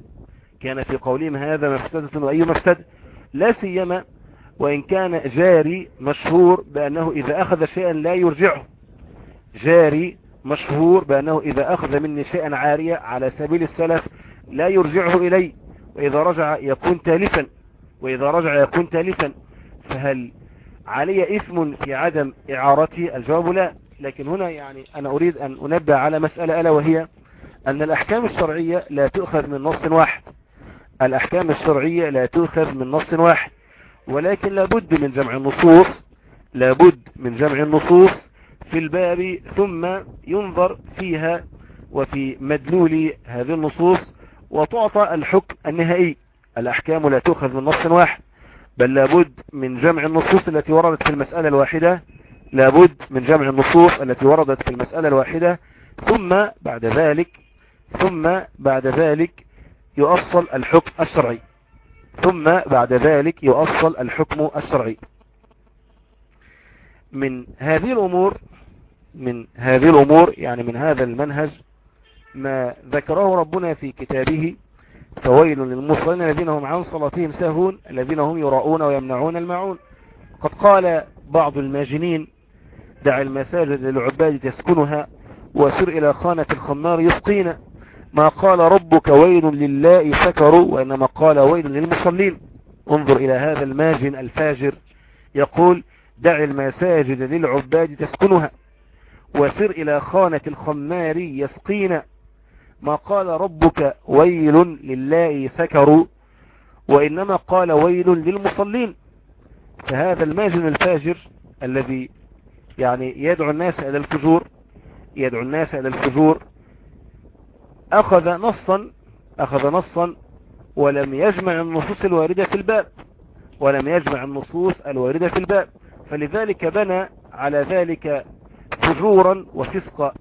كان في قولهم هذا مفسدة وأي مفسدة لا سيما وإن كان جاري مشهور بأنه إذا أخذ شيئا لا يرجعه. جاري مشهور بأنه إذا أخذ مني شيئا عارية على سبيل السلف لا يرجعه إلي. وإذا رجع يكون تالفا. وإذا رجع يكون تالفا. فهل علي إثم في عدم إعارته الجواب لا. لكن هنا يعني أنا أريد أن أنبه على مسألة ألا وهي أن الأحكام الشرعية لا تؤخذ من نص واحد. الأحكام الشرعية لا تؤخذ من نص واحد. ولكن لابد من جمع النصوص لابد من جمع النصوص في الباب ثم ينظر فيها وفي مدلول هذه النصوص وتعطى الحكم النهائي. الأحكام لا تؤخذ من نص واحد. بل لابد من جمع النصوص التي وردت في المسألة الواحدة لابد من جمع النصوص التي وردت في المسألة الواحدة ثم بعد ذلك ثم بعد ذلك يؤصل الحكم الشرعي. ثم بعد ذلك يؤصل الحكم الشرعي. من هذه الأمور من هذه الأمور يعني من هذا المنهج ما ذكره ربنا في كتابه فويل للمصلين الذين هم عن صلاتهم سهون الذين هم يراؤون ويمنعون المعون قد قال بعض الماجنين دع المساجد للعباد تسكنها وسر إلى خانة الخمار يسقينا ما قال ربك ويل لله سكروا وإنما قال ويل للمصلين. انظر إلى هذا الماجن الفاجر يقول دع المساجد للعباد تسكنها وسر إلى خانة الخمار يسقينا ما قال ربك ويل لله سكروا وإنما قال ويل للمصلين. فهذا الماجن الفاجر الذي يعني يدعو الناس إلى الفجور يدعو الناس إلى الفجور أخذ نصا أخذ نصا ولم يجمع النصوص الواردة في الباب ولم يجمع النصوص الواردة في الباب. فلذلك بنى على ذلك فجورا وفسقا.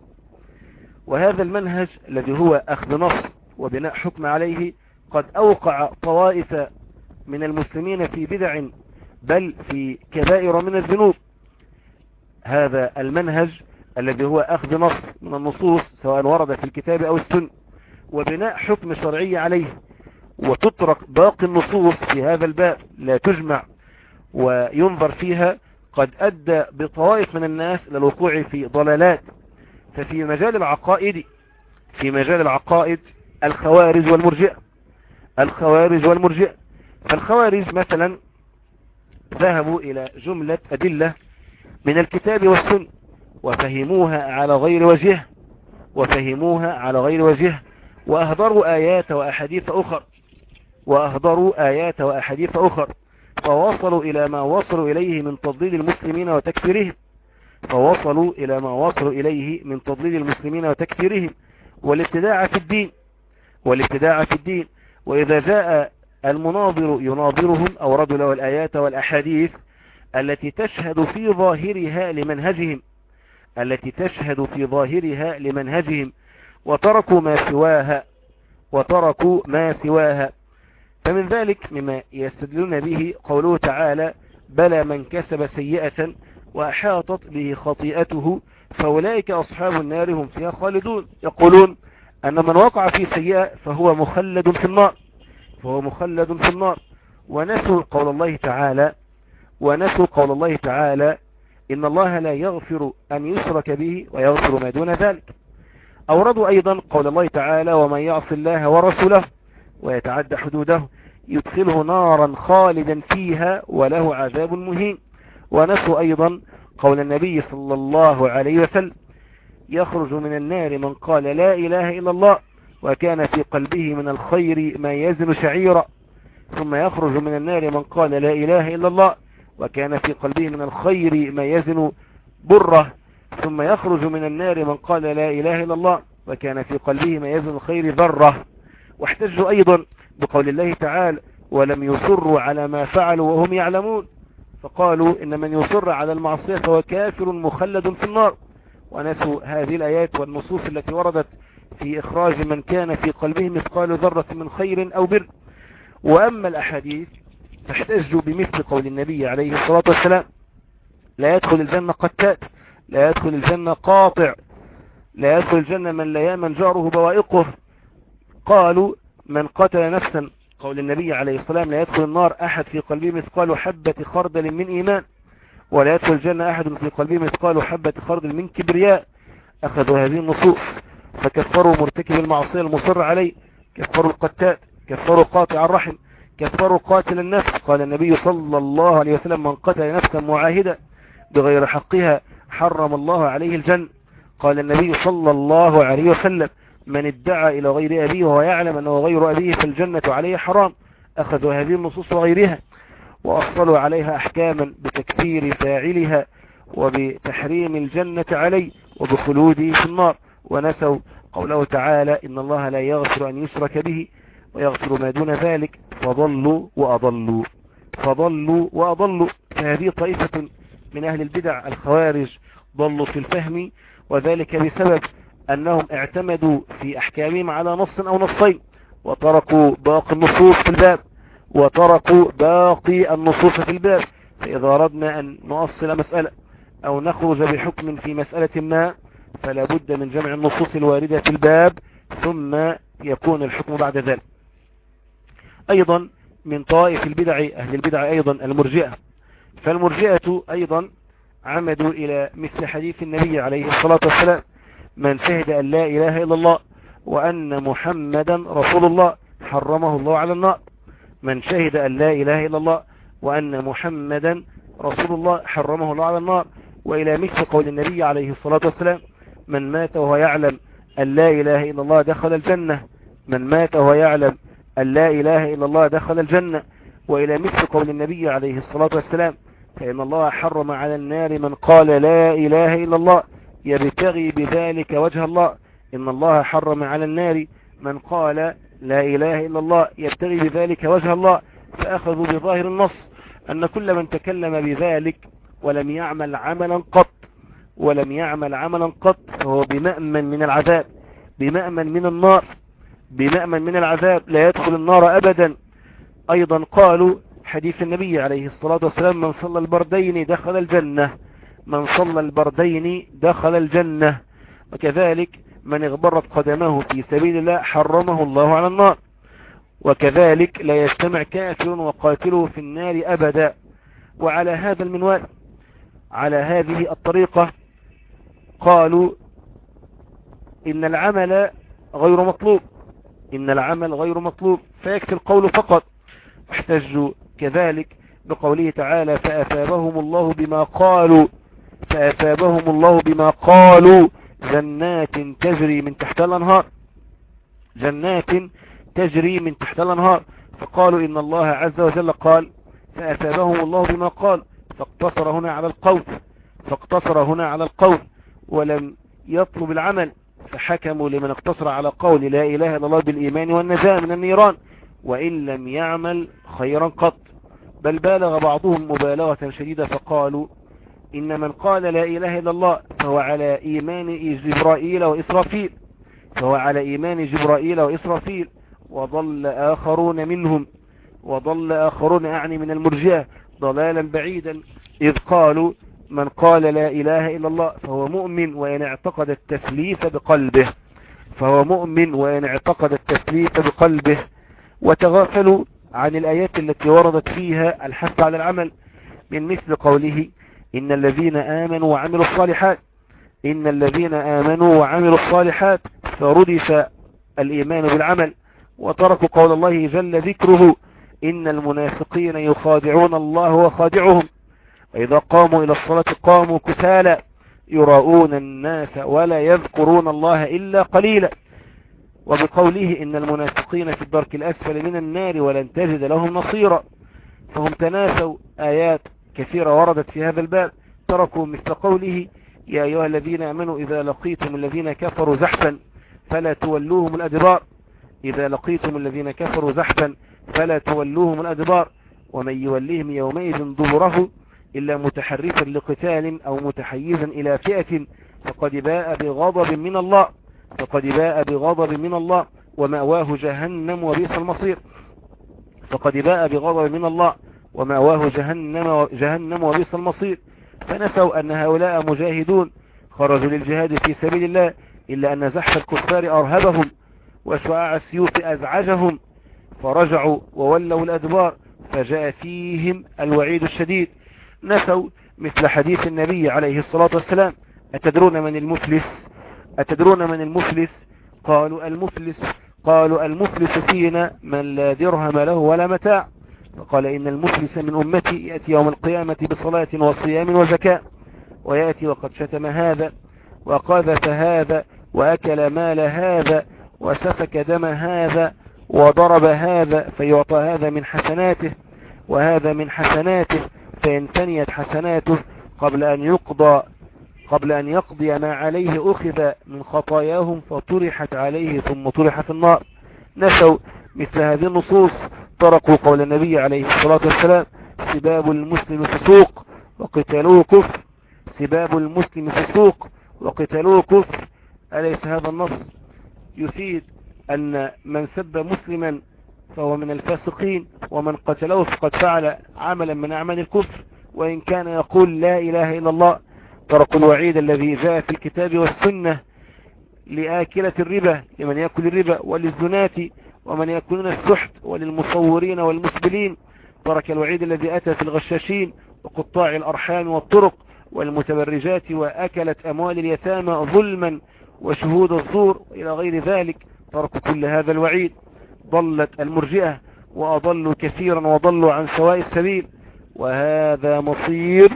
وهذا المنهج الذي هو أخذ نص وبناء حكم عليه قد أوقع طوائف من المسلمين في بدع بل في كبائر من الذنوب. هذا المنهج الذي هو أخذ نص من النصوص سواء ورد في الكتاب أو السنة وبناء حكم شرعي عليه. وتترك باقي النصوص في هذا الباب لا تجمع وينظر فيها قد أدى بطوائف من الناس للوقوع في ضلالات. ففي مجال العقائد في مجال العقائد الخوارج والمرجئة. الخوارج والمرجئة. فالخوارج مثلا ذهبوا إلى جملة أدلة من الكتاب والسنة وفهموها على غير وجه وفهموها على غير وجه وأهضروا آيات وأحاديث أخر. وأهضروا آيات وأحاديث أخر. فوصلوا إلى ما وصلوا إليه من تضليل المسلمين وتكفيرهم. فوصلوا إلى ما وصلوا إليه من تضليل المسلمين وتكفيرهم. والابتداع في الدين والابتداع في الدين. وإذا جاء المناظر يناظرهم أوردوا له الآيات والأحاديث التي تشهد في ظاهرها لمنهجهم التي تشهد في ظاهرها لمنهجهم. وتركوا ما سواها وتركوا ما سواها. فمن ذلك مما يستدلون به قوله تعالى بلى من كسب سيئة وأحاطت به خطيئته فأولئك أصحاب النار هم فيها خالدون. يقولون أن من وقع في سيئة فهو مخلد في النار فهو مخلد في النار. ونسوا قول الله تعالى ونسوا قول الله تعالى إن الله لا يغفر أن يشرك به ويغفر ما دون ذلك. أوردوا أيضا قول الله تعالى ومن يعص الله ورسوله ويتعدى حدوده يدخله نارا خالدا فيها وله عذاب مهين. ونسوا أيضا قول النبي صلى الله عليه وسلم يخرج من النار من قال لا إله إلا الله وكان في قلبه من الخير ما يزن شعيرا. ثم يخرج من النار من قال لا إله إلا الله وكان في قلبه من الخير ما يزن بره. ثم يخرج من النار من قال لا إله إلا الله وكان في قلبه ما يزن الخير ذرة. واحتجوا أيضا بقول الله تعالى ولم يصروا على ما فعلوا وهم يعلمون فقالوا إن من يصر على المعصية فهو كافر مخلد في النار. ونسوا هذه الآيات والنصوص التي وردت في إخراج من كان في قلبه مثقال ذرة من خير أو بر. وأما الأحاديث فاحتجوا بمثل قول النبي عليه الصلاة والسلام لا يدخل الجنة قتات لا يدخل الجنة قاطع لا يدخل الجنة من لا يامن جاره بوائقه. قالوا من قتل نفسا قول النبي عليه السلام لا يدخل النار أحد في قلبه مثقال حبة خردل من إيمان ولا يدخل الجنة أحد في قلبه مثقال حبة خردل من كبرياء. أخذوا هذه النصوص فكفروا مرتكب المعصية المصر عليه كفروا القتات كفروا قاطع الرحم كفروا قاتل النفس. قال النبي صلى الله عليه وسلم من قتل نفسا معاهدة بغير حقها حرم الله عليه الجنة. قال النبي صلى الله عليه وسلم من ادعى إلى غير أبيه وهو يعلم أنه غير أبيه فالجنة عليه حرام. أخذوا هذه النصوص وغيرها وأصلوا عليها أحكاما بتكفير فاعلها وبتحريم الجنة عليه وبخلوده في النار. ونسوا قوله تعالى إن الله لا يغفر أن يشرك به ويغفر ما دون ذلك. فضلوا وأضلوا. فضلوا وأضلوا. فهذه طائفة من أهل البدع الخوارج ضلوا في الفهم وذلك بسبب أنهم اعتمدوا في أحكامهم على نص أو نصين وتركوا باقي النصوص في الباب وتركوا باقي النصوص في الباب. فإذا أردنا أن نؤصل مسألة أو نخرج بحكم في مسألة ما فلا بد من جمع النصوص الواردة في الباب ثم يكون الحكم بعد ذلك. أيضا من طائف البدع أهل البدع أيضا المرجئة. فالمرجئة أيضا عمدوا إلى مثل حديث النبي عليه الصلاة والسلام. من شهد أن لا إله إلا الله وأن محمدا رسول الله حرمه الله على النار. من شهد أن لا إله إلا الله وأن محمدا رسول الله حرمه الله على النار. وإلى مثل قول النبي عليه الصلاة والسلام من مات وهو يعلم أن لا إله إلا الله دخل الجنة. من مات وهو يعلم أن لا إله إلا الله دخل الجنة. وإلى مثل قول النبي عليه الصلاة والسلام فإن الله حرم على النار من قال لا إله إلا الله يبتغي بذلك وجه الله. إن الله حرم على النار من قال لا إله إلا الله يبتغي بذلك وجه الله. فأخذوا بظاهر النص أن كل من تكلم بذلك ولم يعمل عملا قط ولم يعمل عملا قط فهو بمأمن من العذاب بمأمن من النار بمأمن من العذاب لا يدخل النار أبدا. أيضا قالوا حديث النبي عليه الصلاة والسلام من صلى البردين دخل الجنة من صلى البردين دخل الجنة. وكذلك من اغبرت قدمه في سبيل الله حرمه الله على النار. وكذلك لا يجتمع كافر وقاتله في النار أبدا. وعلى هذا المنوال على هذه الطريقة قالوا إن العمل غير مطلوب. إن العمل غير مطلوب. فيكفي القول فقط. احتجوا كذلك بقوله تعالى فأثابهم الله بما قالوا. فأثابهم الله بما قالوا. جنات تجري من تحت الأنهار. جنات تجري من تحت الأنهار. فقالوا إن الله عز وجل قال فأثابهم الله بما قال. فاقتصر هنا على القول. فاقتصر هنا على القول. ولم يطلب العمل. فحكموا لمن اقتصر على قول لا إله إلا الله بالإيمان والنجاة من النيران. وإن لم يعمل خيرا قط. بل بالغ بعضهم مبالغة شديدة فقالوا إن من قال لا إله إلا الله فهو على إيمان جبرائيل وإسرافيل. فهو على إيمان جبرائيل وإسرافيل. وضل آخرون منهم. وضل آخرون أعني من المرجئة. ضلالا بعيدا. إذ قالوا من قال لا إله إلا الله فهو مؤمن وإن اعتقد التثليث بقلبه. فهو مؤمن وإن اعتقد التثليث بقلبه. وتغافلوا عن الآيات التي وردت فيها الحث على العمل. من مثل قوله إن الذين آمنوا وعملوا الصالحات إن الذين آمنوا وعملوا الصالحات فردف الإيمان بالعمل وتركوا قول الله جل ذكره إن المنافقين يخادعون الله وخادعهم وإذا قاموا إلى الصلاة قاموا كسالى يراؤون الناس ولا يذكرون الله إلا قليلا. وبقوله إن المنافقين في الدرك الأسفل من النار ولن تجد لهم نصيرا فهم تناسوا آيات كثيرة وردت في هذا الباب. تركوا مثل قوله يا أيها الذين أمنوا إذا لقيتم الذين كفروا زحفا فلا تولوهم الأدبار. إذا لقيتم الذين كفروا زحفا فلا تولوهم الأدبار. ومن يوليهم يومئذ ضبره إلا متحرفا لقتال أو متحيزا إلى فئة فقد باء بغضب من الله. فقد باء بغضب من الله ومأواه جهنم وبئس المصير. فقد باء بغضب من الله ومأواه جهنم, جهنم وبئس المصير. فنسوا أن هؤلاء مجاهدون خرجوا للجهاد في سبيل الله إلا أن زحف الكفار أرهبهم وشعاع السيوف أزعجهم. فرجعوا وولوا الأدبار فجاء فيهم الوعيد الشديد. نسوا مثل حديث النبي عليه الصلاة والسلام أتدرون من المفلس؟ أتدرون من المفلس؟ قالوا المفلس قالوا المفلس فينا من لا درهم له ولا متاع. فقال إن المفلس من أمتي يأتي يوم القيامة بصلاة وصيام وزكاة ويأتي وقد شتم هذا وقذف هذا وأكل مال هذا وسفك دم هذا وضرب هذا فيعطى هذا من حسناته وهذا من حسناته فإن فنيت حسناته قبل أن يقضى قبل أن يقضي ما عليه أخذ من خطاياهم فطرحت عليه ثم طرح في النار نسوا مثل هذه النصوص تركوا قول النبي عليه الصلاة والسلام سباب المسلم فسوق وقتلوه كفر. سباب المسلم فسوق وقتلوه كفر. أليس هذا النص؟ يفيد أن من سب مسلما فهو من الفاسقين ومن قتله فقد فعل عملا من أعمال الكفر. وإن كان يقول لا إله إلا الله ترك الوعيد الذي جاء في الكتاب والسنة لآكلة الربا لمن يأكل الربا وللزنات ومن يأكلون السحت وللمصورين والمسبلين. ترك الوعيد الذي أتى في الغشاشين وقطاع الأرحام والطرق والمتبرجات وأكلت أموال اليتامى ظلما وشهود الزور إلى غير ذلك. ترك كل هذا الوعيد. ضلت المرجئة وأضلوا كثيرا وضلوا عن سواء السبيل. وهذا مصير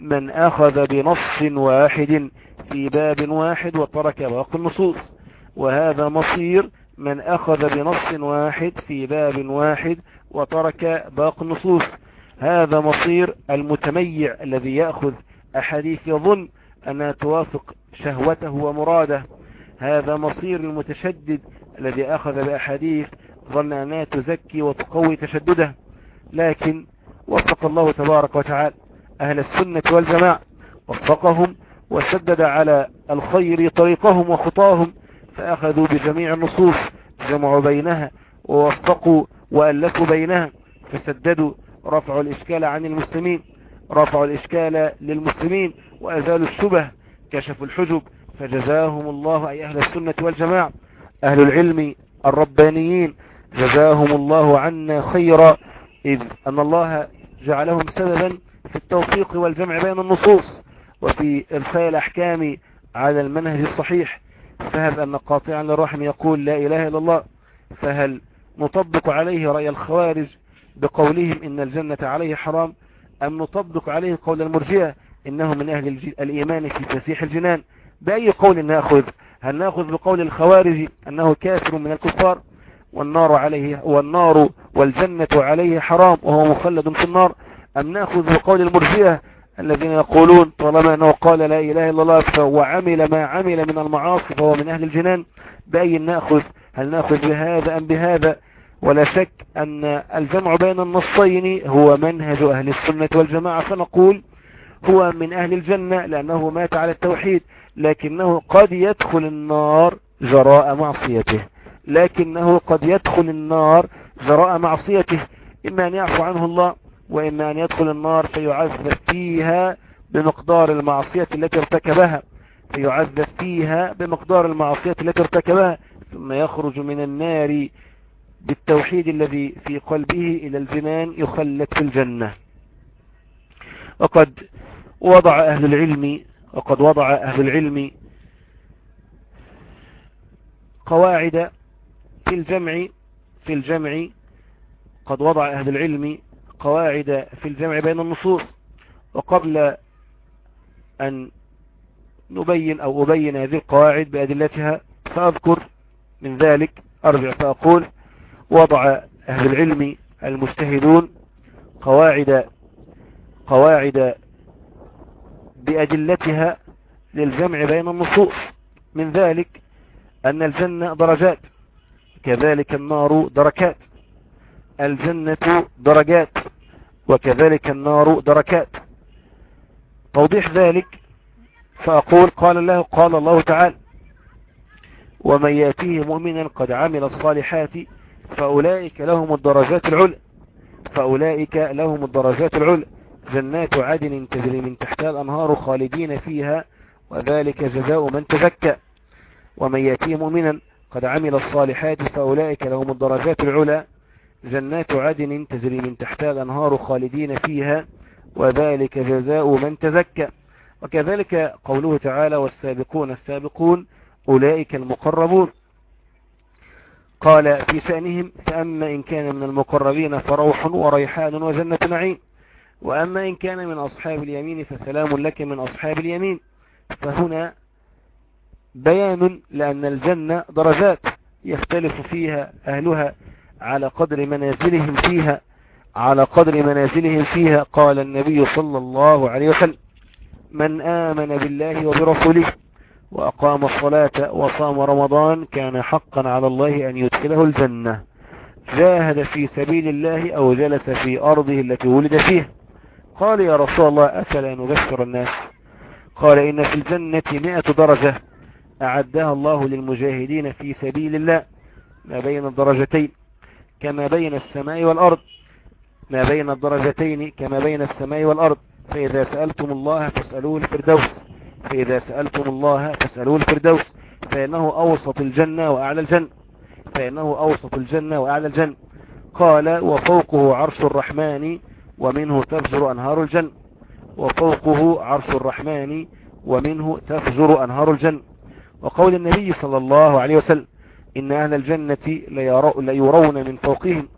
من أخذ بنص واحد في باب واحد وترك باقي النصوص. وهذا مصير من أخذ بنص واحد في باب واحد وترك باقي النصوص. هذا مصير المتميع الذي يأخذ أحاديث يظن أنها توافق شهوته ومراده. هذا مصير المتشدد الذي أخذ بأحاديث ظن أنها تزكي وتقوي تشدده. لكن وفق الله تبارك وتعالى أهل السنة والجماعة وفقهم وسدد على الخير طريقهم وخطاهم فأخذوا بجميع النصوص جمعوا بينها ووفقوا وألفوا بينها فسددوا رفعوا الإشكال عن المسلمين رفعوا الإشكال للمسلمين وأزالوا الشبه كشفوا الحجب فجزاهم الله أي أهل السنة والجماعة أهل العلم الربانيين جزاهم الله عنا خيرا إذ أن الله جعلهم سببا في التوفيق والجمع بين النصوص وفي إرسال الأحكام على المنهج الصحيح فهل أن قاطعا للرحم يقول لا إله إلا الله؟ فهل نطبق عليه رأي الخوارج بقولهم إن الجنة عليه حرام؟ أم نطبق عليه قول المرجئة إنه من أهل الإيمان في فسيح الجنان؟ بأي قول نأخذ؟ هل نأخذ بقول الخوارج أنه كافر من الكفار؟ والنار عليه والنار والجنة عليه حرام وهو مخلد في النار؟ أم نأخذ بقول المرجئة الذين يقولون طالما أنه قال لا إله إلا الله وعمل ما عمل من المعاصي فهو من أهل الجنان بأي نأخذ؟ هل نأخذ بهذا أم بهذا؟ ولا شك أن الجمع بين النصين هو منهج أهل السنة والجماعة فنقول هو من أهل الجنة لأنه مات على التوحيد لكنه قد يدخل النار جراء معصيته لكنه قد يدخل النار جراء معصيته إما أن يعفو عنه الله وإما أن يدخل النار فيعذب فيها بمقدار المعصية التي ارتكبها. فيعذب فيها بمقدار المعصية التي ارتكبها. ثم يخرج من النار بالتوحيد الذي في قلبه إلى الجنان يخلد في الجنة. وقد وضع أهل العلم وقد وضع أهل العلم قواعد في الجمع في الجمع قد وضع أهل العلم قواعد في الجمع بين النصوص وقبل أن نبين أو أبين هذه القواعد بأدلتها فأذكر من ذلك أرجع فأقول وضع أهل العلم المجتهدون قواعد قواعد بأدلتها للجمع بين النصوص. من ذلك أن الجنة درجات كذلك النار دركات. الجنة درجات وكذلك النار دركات. توضيح ذلك فأقول قال الله قال الله تعالى ومن يأتيه مؤمنا قد عمل الصالحات فأولئك لهم الدرجات العلى فأولئك لهم الدرجات العلى جنات عدن تجري من تحتها الأنهار خالدين فيها وذلك جزاء من تزكى. ومن يأتيه مؤمنا قد عمل الصالحات فأولئك لهم الدرجات العلى جنات عدن تجري من تحتها الأنهار خالدين فيها وذلك جزاء من تزكى. وكذلك قوله تعالى والسابقون السابقون أولئك المقربون قال في شأنهم فأما إن كان من المقربين فروح وريحان وجنة نعيم. وأما إن كان من أصحاب اليمين فسلام لك من أصحاب اليمين فهنا بيان لأن الجنة درجات يختلف فيها أهلها. على قدر منازلهم فيها على قدر منازلهم فيها قال النبي صلى الله عليه وسلم من آمن بالله وبرسوله وأقام الصلاة وصام رمضان كان حقا على الله أن يدخله الجنة جاهد في سبيل الله أو جلس في أرضه التي ولد فيها قال يا رسول الله أفلا نبشر الناس؟ قال إن في الجنة مئة درجة أعدها الله للمجاهدين في سبيل الله ما بين الدرجتين. كما بين السماء والأرض ما بين الدرجتين كما بين السماء والأرض. فإذا سألتم الله فاسألوه الفردوس. فإذا سألتم الله فاسألوه الفردوس. فإنه أوسط الجنة وأعلى الجنة. فإنه أوسط الجنة وأعلى الجنة. قال وفوقه عرش الرحمن ومنه تفجر أنهار الجنة. وفوقه عرش الرحمن ومنه تفجر أنهار الجنة. وقول النبي صلى الله عليه وسلم إن أهل الجنة ليرون من فوقهم.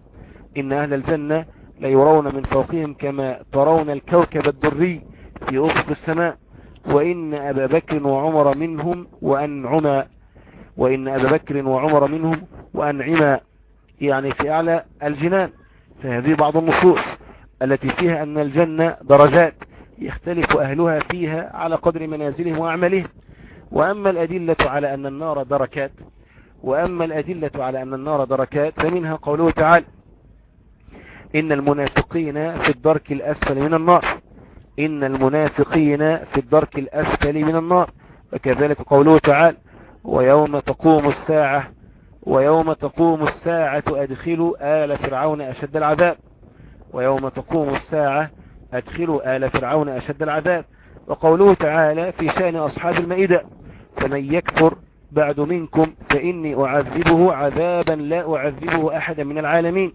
إن أهل الجنة ليرون من فوقهم كما ترون الكوكب الدري في أفق السماء. وإن أبا بكر وعمر منهم وأنعما وإن أبا بكر وعمر منهم وأنعما يعني في أعلى الجنان. فهذه بعض النصوص التي فيها أن الجنة درجات يختلف أهلها فيها على قدر منازلهم وأعمالهم. وأما الأدلة على أن النار دركات وأما الأدلة على أن النار دركات فمنها قوله تعالى إن المنافقين في الدرك الأسفل من النار. إن المنافقين في الدرك الأسفل من النار. وكذلك قوله تعالى ويوم تقوم الساعة ويوم تقوم الساعة أدخلوا آل فرعون أشد العذاب. ويوم تقوم الساعة أدخلوا آل فرعون أشد العذاب. وقوله تعالى في شأن أصحاب المائدة فمن يكفر بعد منكم فإني أعذبه عذابا لا أعذبه أحدا من العالمين.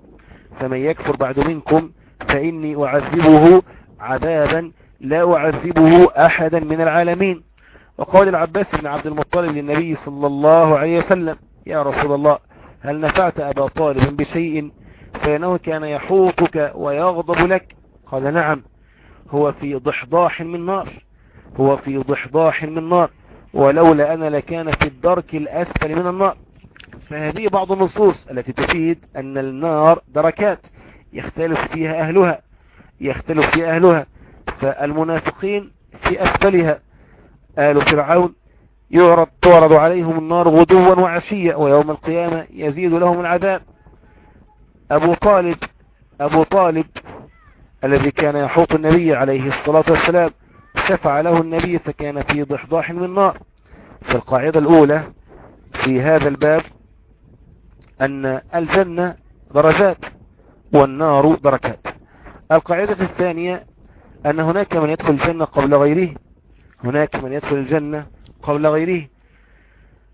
فمن يكفر بعد منكم فإني أعذبه عذابا لا أعذبه أحدا من العالمين. وقال العباس بن عبد المطلب للنبي صلى الله عليه وسلم يا رسول الله هل نفعت أبا طالب بشيء فإنه كان يحوطك ويغضب لك؟ قال نعم هو في ضحضاح من نار هو في ضحضاح من نار. ولولا أنا لكان في الدرك الأسفل من النار. فهذه بعض النصوص التي تفيد أن النار دركات يختلف فيها أهلها يختلف فيها أهلها فالمنافقين في أسفلها. آل فرعون يعرض تعرض عليهم النار غدوا وعشية ويوم القيامة يزيد لهم العذاب. أبو طالب أبو طالب الذي كان يحوط النبي عليه الصلاة والسلام شفع له النبي فكان في ضحضاح من نار. فالقاعدة الأولى في هذا الباب أن الجنة درجات والنار دركات. القاعدة الثانية أن هناك من يدخل الجنة قبل غيره هناك من يدخل الجنة قبل غيره.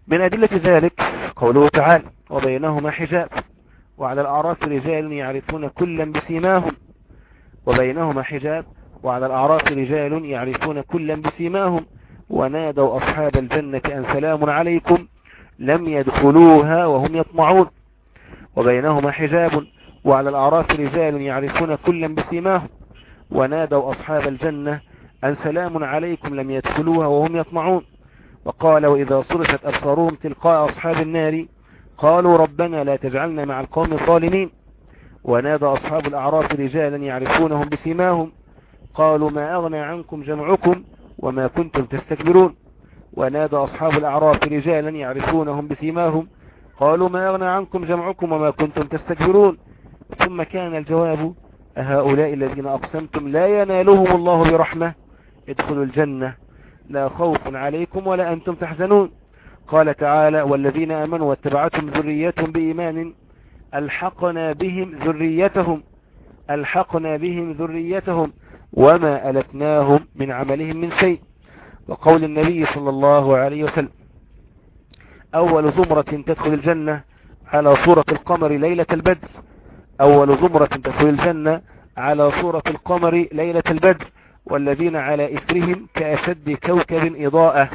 من أدلة ذلك قوله تعالى وبينهما حجاب وعلى الأعراف رجال يعرفون كلا بسيماهم وبينهما حجاب وعلى الأعراف رجال يعرفون كلا بسيماهم ونادوا أصحاب الجنة أن سلام عليكم لم يدخلوها وهم يطمعون وبينهما حجاب وعلى الأعراف رجال يعرفون كلا بسيماهم ونادوا أصحاب الجنة أن سلام عليكم لم يدخلوها وهم يطمعون وقال وإذا صرفت أبصارهم تلقاء أصحاب النار قالوا ربنا لا تجعلنا مع القوم الظالمين ونادى أصحاب الأعراف رجالا يعرفونهم بسيماهم قالوا ما أغنى عنكم جمعكم وما كنتم تستكبرون. ونادى أصحاب الأعراف رجالا يعرفونهم بسيماهم. قالوا ما أغنى عنكم جمعكم وما كنتم تستكبرون. ثم كان الجواب هؤلاء الذين أقسمتم لا ينالهم الله برحمة. ادخلوا الجنة. لا خوف عليكم ولا أنتم تحزنون. قال تعالى والذين آمنوا واتبعتهم ذريتهم بإيمان. ألحقنا بهم ذريتهم. ألحقنا بهم ذريتهم. وما ألتناهم من عملهم من شيء. وقول النبي صلى الله عليه وسلم أول زمرة تدخل الجنة على صورة القمر ليلة البدر. أول زمرة تدخل الجنة على صورة القمر ليلة البدر. والذين على إثرهم كأشد كوكب إضاءة.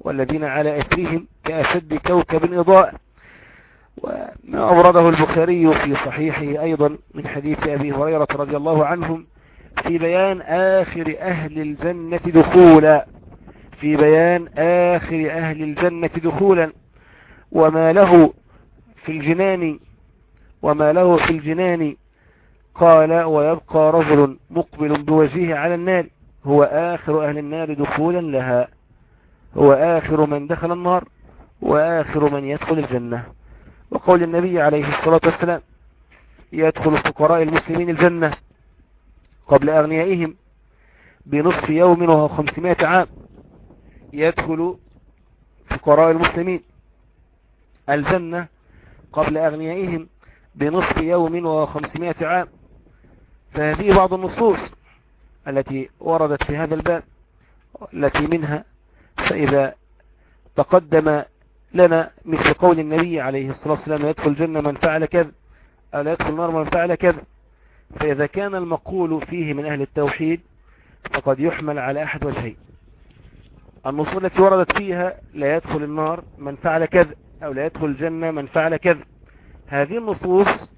والذين على إثرهم كأشد كوكب إضاءة. وما أورده البخاري في صحيحه أيضا من حديث أبي هريرة رضي الله عنهم في بيان آخر أهل الجنة دخولا. في بيان آخر أهل الجنة دخولا. وما له في الجنان وما له في الجنان قال ويبقى رجل مقبل بوجهه على النار. هو آخر أهل النار دخولا لها. هو آخر من دخل النار وآخر من يدخل الجنة. وقول النبي عليه الصلاة والسلام يدخل فقراء المسلمين الجنة. قبل أغنيائهم بنصف يوم وهو خمسمائة عام يدخل فقراء المسلمين الجنة قبل أغنيائهم بنصف يوم وهو خمسمائة عام. فهذه بعض النصوص التي وردت في هذا الباب التي منها فإذا تقدم لنا مثل قول النبي عليه الصلاة والسلام يدخل الجنة من فعل كذا أو لا يدخل النار من فعل كذا فإذا كان المقول فيه من أهل التوحيد فقد يحمل على أحد وجهين. النصوص التي وردت فيها لا يدخل النار من فعل كذا أو لا يدخل الجنة من فعل كذا هذه النصوص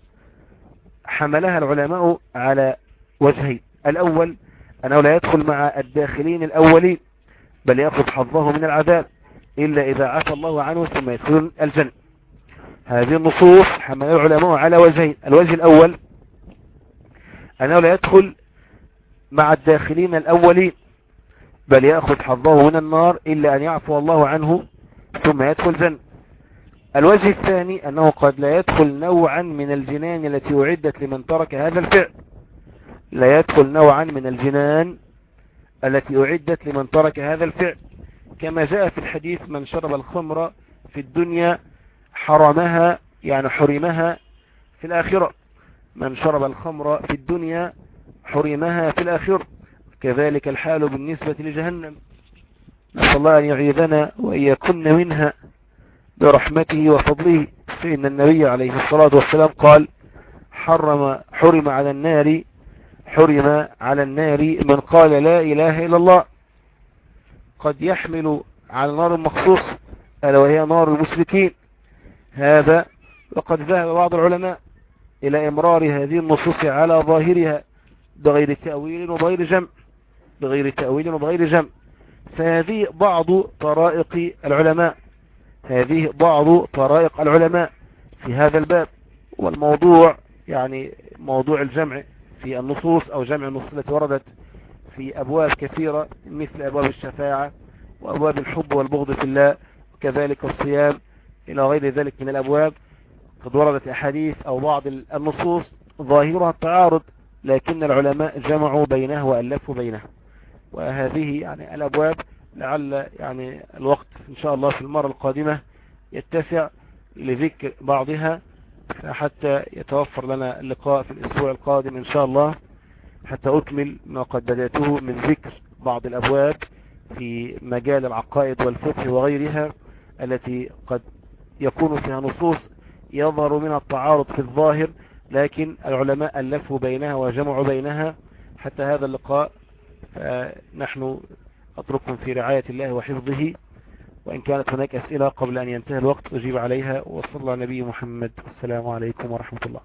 حملها العلماء على وجهين. الأول أنه لا يدخل مع الداخلين الأولين بل يأخذ حظه من العذاب إلا إذا عفى الله عنه ثم يدخلون الجنة. هذه النصوص حملها العلماء على وجهين. الوجه الأول أنه لا يدخل مع الداخلين الأولين بل يأخذ حظه من النار إلا أن يعفو الله عنه ثم يدخل جنة. الوجه الثاني أنه قد لا يدخل نوعا من الجنان التي أعدت لمن ترك هذا الفعل. لا يدخل نوعا من الجنان التي أعدت لمن ترك هذا الفعل. كما جاء في الحديث من شرب الخمر في الدنيا حرمها يعني حرمها في الآخرة. من شرب الخمر في الدنيا حرمها في الآخرة. كذلك الحال بالنسبة لجهنم. نسأل الله أن يعيذنا وإياكن منها برحمته وفضله. فإن النبي عليه الصلاة والسلام قال حرم حرم على النار حرم على النار من قال لا إله إلا الله. قد يحمل على نار مخصوص ألا وهي نار المشركين. هذا وقد ذهب بعض العلماء إلى إمرار هذه النصوص على ظاهرها بغير تأويل وبغير جمع بغير تأويل وبغير جمع. فهذه بعض طرائق العلماء هذه بعض طرائق العلماء في هذا الباب. والموضوع يعني موضوع الجمع في النصوص أو جمع النصوص التي وردت في أبواب كثيرة مثل أبواب الشفاعة وأبواب الحب والبغض في الله وكذلك الصيام إلى غير ذلك من الأبواب. قد وردت أحاديث أو بعض النصوص ظاهرها التعارض لكن العلماء جمعوا بينه وألفوا بينه. وهذه يعني الأبواب لعل يعني الوقت إن شاء الله في المرة القادمة يتسع لذكر بعضها حتى يتوفر لنا اللقاء في الأسبوع القادم إن شاء الله حتى أكمل ما قد بدأته من ذكر بعض الأبواب في مجال العقائد والفقه وغيرها التي قد يكون فيها نصوص يظهر من التعارض في الظاهر لكن العلماء ألفوا بينها وجمعوا بينها حتى هذا اللقاء نحن أترككم في رعاية الله وحفظه وإن كانت هناك أسئلة قبل أن ينتهي الوقت أجيب عليها وصلى نبي محمد. والسلام عليكم ورحمة الله.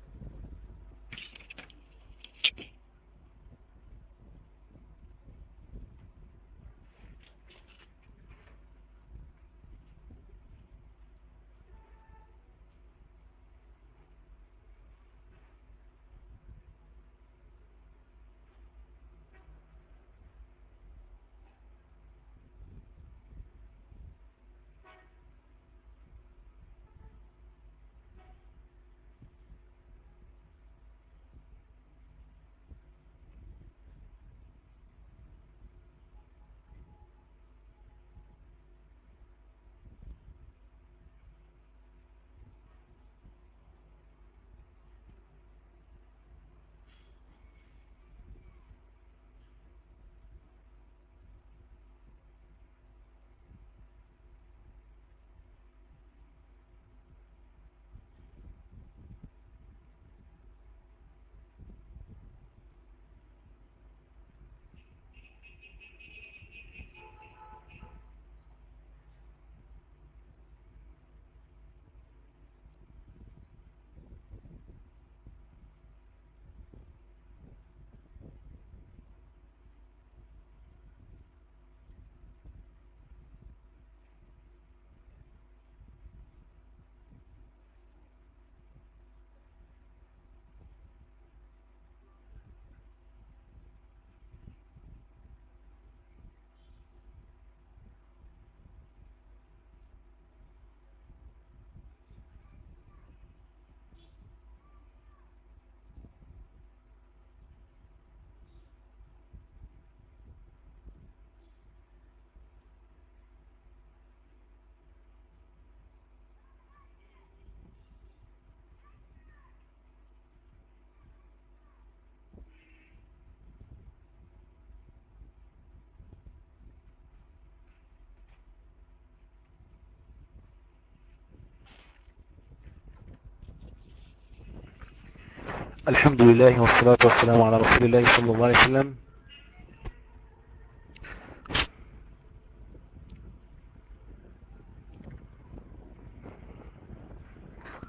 الحمد لله والصلاة والسلام على رسول الله صلى الله عليه وسلم.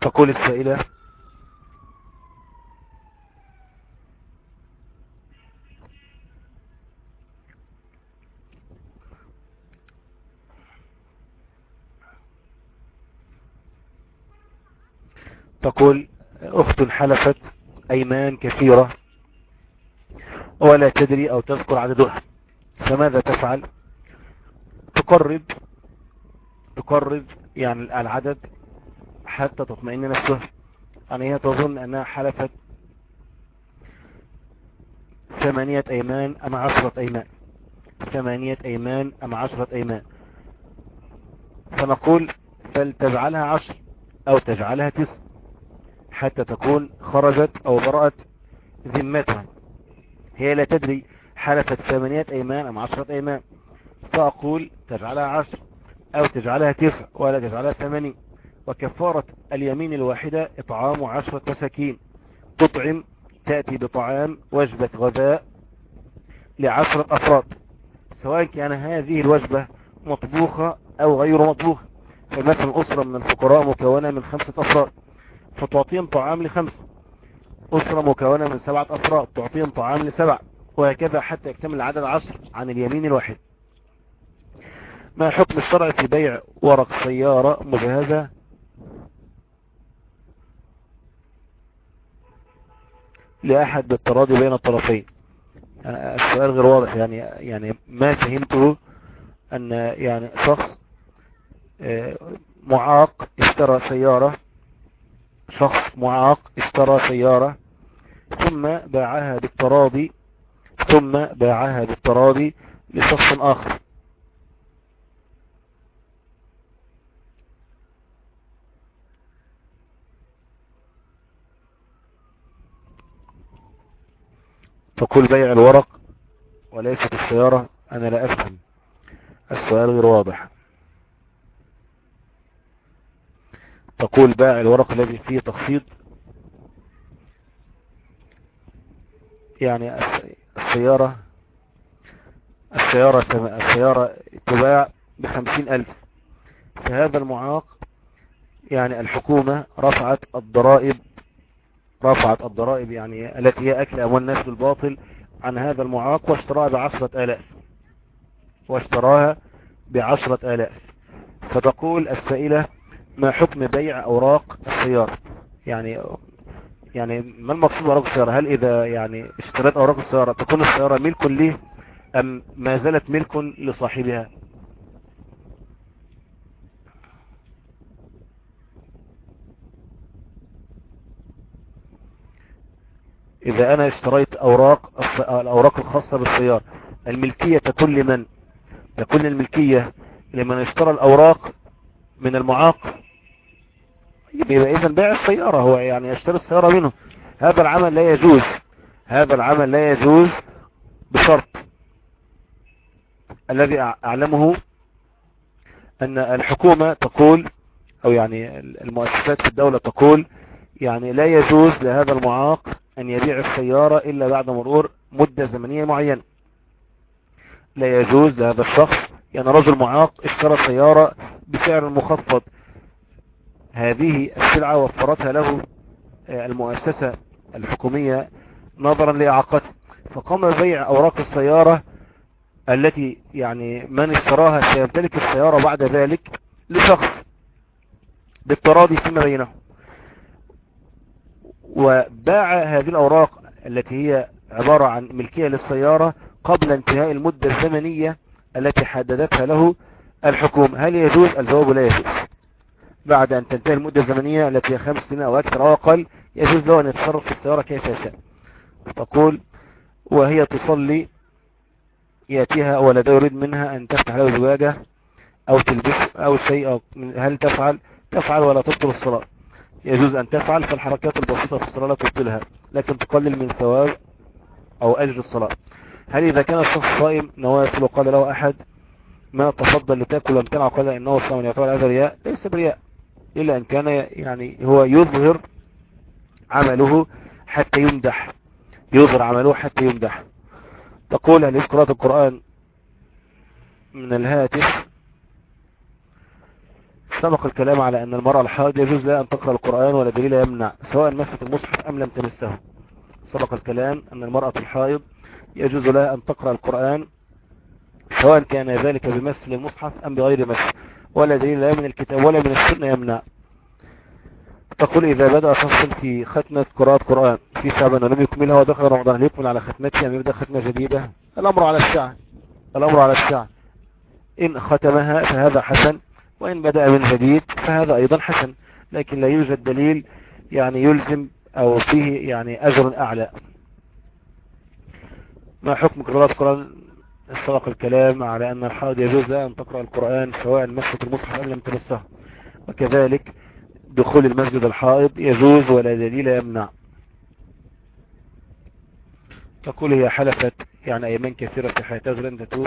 تقول السائلة. تقول أخت حلفت أيمان كثيرة ولا تدري أو تذكر عددها. فماذا تفعل؟ تقرب تقرب يعني العدد حتى تطمئن نفسها. يعني هي تظن أنها حلفت ثمانية أيمان أم عشرة أيمان. ثمانية أيمان أم عشرة أيمان. فنقول فلتجعلها عشر أو تجعلها تسع حتى تكون خرجت أو برأت ذمتها. هي لا تدري حلفت ثمانية أيمان أم عشرة أيمان. فأقول تجعلها عشر أو تجعلها تسع ولا تجعلها ثمانين. وكفارة اليمين الواحدة إطعام عشرة مساكين. تطعم تأتي بطعام وجبة غذاء لعشرة أفراد. سواء كان هذه الوجبة مطبوخة أو غير مطبوخة. فمثلا أسرة من الفقراء مكونة من خمسة أفراد. فتعطيهم طعام لخمسة أسرة مكونة من سبعة أفراد تعطيهم طعام لسبع. وهكذا حتى يكتمل العدد عشر عن اليمين الواحد ما حكم الشرع في بيع ورق سيارة مجهزة؟ لأحد بالتراضي بين الطرفين. يعني السؤال غير واضح. يعني يعني ما فهمته أن يعني شخص معاق اشترى سيارة شخص معاق اشترى سيارة ثم باعها بالتراضي ثم باعها بالتراضي لشخص آخر. تقول بيع الورق وليست السيارة أنا لا أفهم. السؤال غير واضح. تقول باع الورق الذي فيه تخفيض يعني السيارة السيارة السيارة تباع بخمسين ألف. فهذا المعاق يعني الحكومة رفعت الضرائب رفعت الضرائب يعني التي هي أكل أموال الناس بالباطل عن هذا المعاق واشتراها بعشرة آلاف. واشتراها بعشرة آلاف. فتقول السائلة ما حكم بيع أوراق السيارة؟ يعني يعني ما المقصود أوراق السيارة؟ هل إذا يعني اشتريت أوراق السيارة تكون السيارة ملك لي أم ما زالت ملك لصاحبها؟ إذا أنا اشتريت أوراق الأوراق الخاصة بالسيارة الملكية تكون لمن؟ تكون الملكية لمن اشترى الأوراق من المعاق يبقى إذا بيع السيارة هو يعني يشتري السيارة منه. هذا العمل لا يجوز. هذا العمل لا يجوز بشرط. الذي أعلمه أن الحكومة تقول أو يعني المؤسسات في الدولة تقول يعني لا يجوز لهذا المعاق أن يبيع السيارة إلا بعد مرور مدة زمنية معينة. لا يجوز لهذا الشخص يعني رجل معاق اشترى سيارة بسعر مخفض. هذه السلعة وفرتها له آه، المؤسسة الحكومية نظرا لإعاقته فقام بيع أوراق السيارة التي يعني من اشتراها سيمتلك السيارة بعد ذلك لشخص بالتراضي فيما بينهم. وباع هذه الأوراق التي هي عبارة عن ملكية للسيارة قبل انتهاء المدة الزمنية التي حددتها له الحكومة. هل يجوز؟ الجواب لا يجوز. بعد أن تنتهي المدة الزمنية التي هي خمس سنين أو أكثر أو أقل يجوز له أن يتصرف في السيارة كيف يشاء. تقول وهي تصلي يأتيها ولد يريد منها أن تفتح له زواجه أو تلبس أو شيء أو هل تفعل؟ تفعل ولا تبطل الصلاة. يجوز أن تفعل فالحركات البسيطة في الصلاة لا تبطلها لكن تقلل من ثواب أو أجر الصلاة. هل إذا كان الشخص صائم نوافل وقال له أحد ما تفضل لتأكل وامتنع وقال إنه صائم يعتبر هذا رياء ليس برياء. إلا أن كان يعني هو يظهر عمله حتى يمدح. يظهر عمله حتى يمدح. تقول هل قراءة القرآن من الهاتف. سبق الكلام على أن المرأة الحائض يجوز لها أن تقرأ القرآن ولا دليل يمنع سواء مست المصحف أم لم تمسه. سبق الكلام أن المرأة الحائض يجوز لها أن تقرأ القرآن سواء كان ذلك بمس المصحف أم بغير مس ولا دليل لا من الكتاب ولا من السنة يمنع. تقول إذا بدأ شخص في ختمة قراءة قرآن في شعبان ولم يكملها ودخل رمضان يكمل على ختمتها أم يبدأ ختمة جديدة؟ الأمر على الشعب الأمر على الشعب إن ختمها فهذا حسن وإن بدأ من جديد فهذا أيضا حسن لكن لا يوجد دليل يعني يلزم أو فيه يعني أجر أعلى. ما حكم قراءة القرآن سبق الكلام على أن الحائض يجوز أن تقرأ القرآن سواء مسك المصحف أم لم تمسه وكذلك دخول المسجد الحائض يجوز ولا دليل يمنع. تقول هي حلفت يعني أيمان كثيرة في حياتها لن تتوب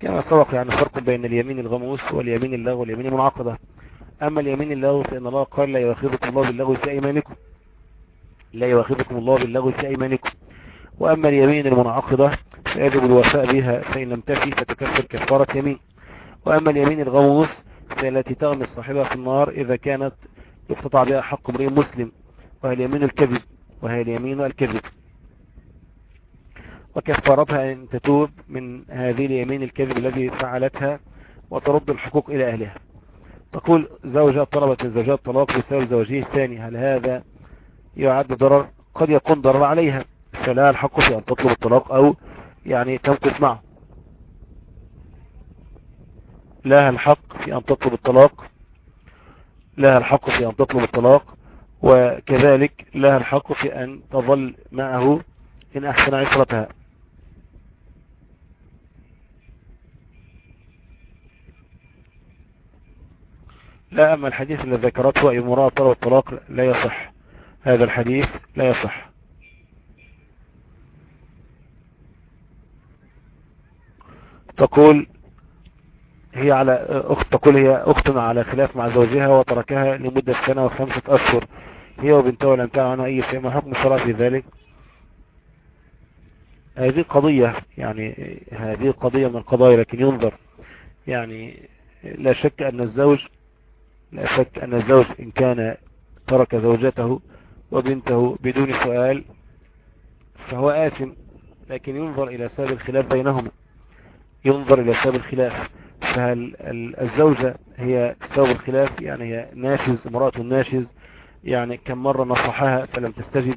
كما سبق يعني فرق بين اليمين الغموس واليمين اللغو واليمين المنعقدة أما اليمين اللغو فإن الله قال لا يواخذكم الله باللغو في أيمانكم. لا يواخذكم الله باللغو في أيمانكم. وأما اليمين المنعقدة فيجب الوفاء بها فإن لم تفي فتكفر كفارة يمين. وأما اليمين الغموس فالتي تغمس صاحبها في النار إذا كانت يقتطع بها حق امرئ مسلم وهي اليمين الكذب وهي اليمين الكذب. وكفارتها أن تتوب من هذه اليمين الكذب الذي فعلتها وترد الحقوق إلى أهلها. تقول زوجة طلبت الزوجات طلاق بسبب زوجيه الثاني هل هذا يعد ضرر؟ قد يكون ضرر عليها. فلا الحق في أن تطلب الطلاق أو يعني تمكث معه لها الحق في أن تطلب الطلاق. لها الحق في أن تطلب الطلاق. وكذلك لها الحق في أن تظل معه إن أحسن عشرتها. لا أما الحديث الذي ذكرته أي مراطر والطلاق لا يصح. هذا الحديث لا يصح. تقول هي على أخت تقول هي أختنا على خلاف مع زوجها وتركها لمدة سنة وخمسة أشهر. هي وبنتها لم تعلم عنها أي شيء. ما حكم الصلاة في ذلك؟ هذه قضية يعني هذه قضية من القضايا لكن ينظر. يعني لا شك أن الزوج لا شك أن الزوج إن كان ترك زوجته وبنته بدون سؤال فهو آثم. لكن ينظر إلى سبب الخلاف بينهما. ينظر إلى سبب الخلاف. فهل الزوجة هي سبب الخلاف؟ يعني هي ناشز امرأة ناشز. يعني كم مرة نصحها فلم تستجب؟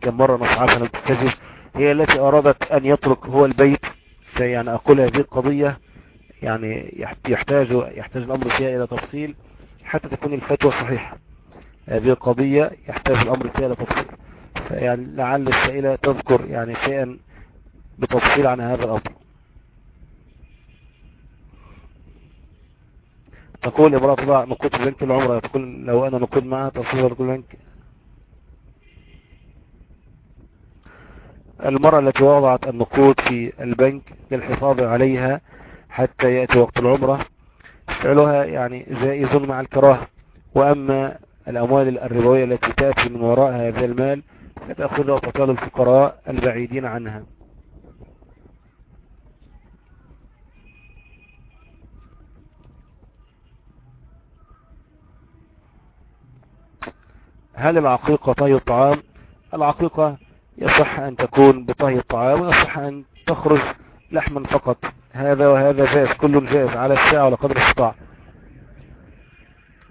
كم مرة نصحها فلم تستجب؟ هي التي أرادت أن يترك هو البيت. يعني أقول هذه القضية. يعني يحتاج يحتاج الأمر فيها إلى تفصيل حتى تكون الفتوى صحيحة. هذه القضية يحتاج الأمر فيها إلى تفصيل. فيعني لعل السائلة تذكر يعني شيئا بتفصيل عن هذا الأمر. تقول امرأة تضع نقود في بنك العمرة تقول لو أنا نقود معها تصير كل بنك المرأة التي وضعت النقود في البنك للحفاظ عليها حتى يأتي وقت العمرة فعلها يعني جائز مع الكراهة. وأما الأموال الربوية التي تأتي من وراء هذا المال فتأخذها وتطال الفقراء البعيدين عنها. هل العقيقة طهي الطعام؟ العقيقة يصح أن تكون بطهي الطعام ويصح أن تخرج لحما فقط. هذا وهذا جائز كل جائز على الساعة ولا قدر استطاع.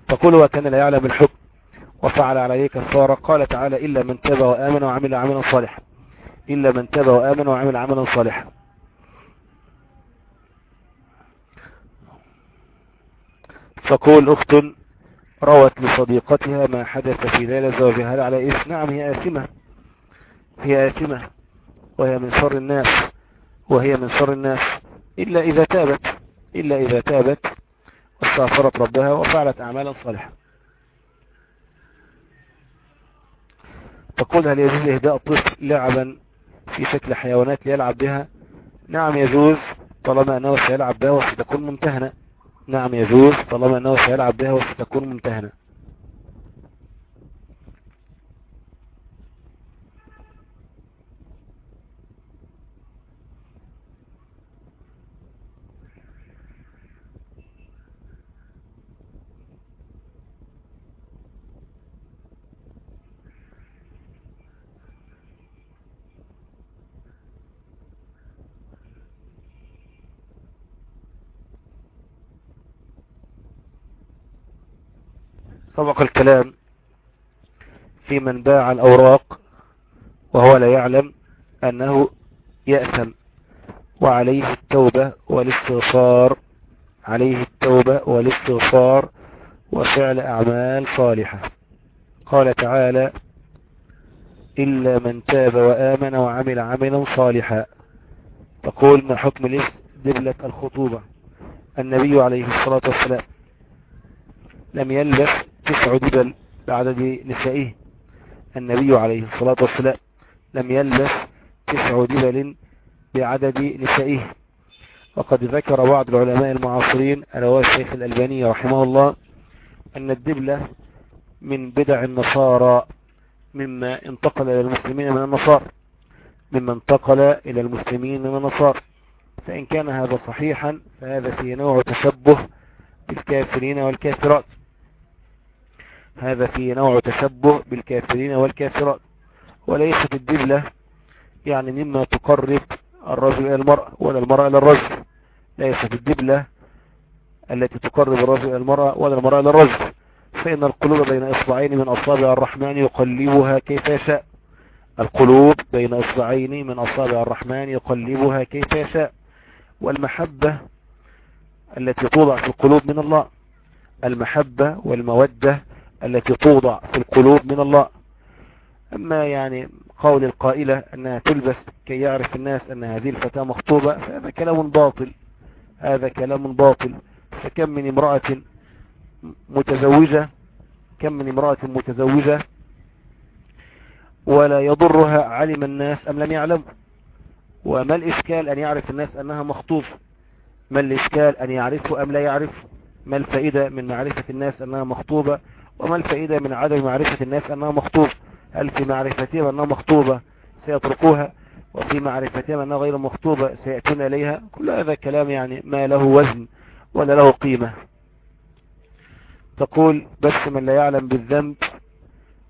تقول وكان لا يعلم الحكم. وفعل عليه كفارة قال تعالى إلا من تاب وآمن وعمل عملا صالحا. إلا من تاب وآمن وعمل عملا صالحا. فقول أخت روت لصديقتها ما حدث في ليلة زوجها هل على إثم نعم هي آثمة. هي آثمة. وهي من شر الناس. وهي من شر الناس. إلا إذا تابت. إلا إذا تابت. واستغفرت ربها وفعلت أعمالا صالحة. تقول هل يجوز إهداء الطفل لعبا في شكل حيوانات ليلعب بها؟ نعم يجوز. طالما أنه سيلعب بها وستكون ممتهنة نعم يجوز طالما أنه سيلعب بها وستكون ممتهنة سبق الكلام في من باع الأوراق وهو لا يعلم أنه يأثم وعليه التوبة والاستغفار عليه التوبة والاستغفار وفعل أعمال صالحة. قال تعالى إلا من تاب وآمن وعمل عملا صالحا. تقول ما حكم الاسم دبلة الخطوبة. النبي عليه الصلاة والسلام لم يلبس تسع دبل بعدد نسائه. النبي عليه الصلاة والسلام لم يلبس تسع دبل بعدد نسائه. وقد ذكر بعض العلماء المعاصرين رواه الشيخ الألباني رحمه الله أن الدبلة من بدع النصارى مما انتقل إلى المسلمين من النصارى مما انتقل إلى المسلمين من النصارى. فإن كان هذا صحيحا فهذا في نوع تشبه بالكافرين والكافرات. هذا فيه نوع تشبه بالكافرين والكافرات وليست الدبلة يعني مما تقرب الرجل إلى المرأة ولا المرأة إلى الرجل. ليست الدبلة التي تقرب الرجل إلى المرأة ولا المرأة إلى الرجل. فإن القلوب بين إصبعين من أصابع الرحمن يقلبها كيف يشاء. القلوب بين إصبعين من أصابع الرحمن يقلبها كيف يشاء. والمحبة التي توضع في القلوب من الله. المحبة والمودة التي توضع في القلوب من الله. أما يعني قول القائلة أنها تلبس كي يعرف الناس أن هذه الفتاة مخطوبة فهذا كلام باطل. هذا كلام باطل. فكم من امرأة متزوجة كم من امرأة متزوجة ولا يضرها علم الناس أم لم يعلم؟ وما الإشكال أن يعرف الناس أنها مخطوبة ما الإشكال أن يعرفه أم لا يعرف؟ ما الفائدة من معرفة الناس أنها مخطوبة؟ وما الفائدة من عدم معرفة الناس أنها مخطوبة؟ هل في معرفتهم أنها مخطوبة سيتركوها؟ وفي معرفتهم أنها غير مخطوبة سيأتون إليها؟ كل هذا كلام يعني ما له وزن ولا له قيمة. تقول بس من لا يعلم بالذنب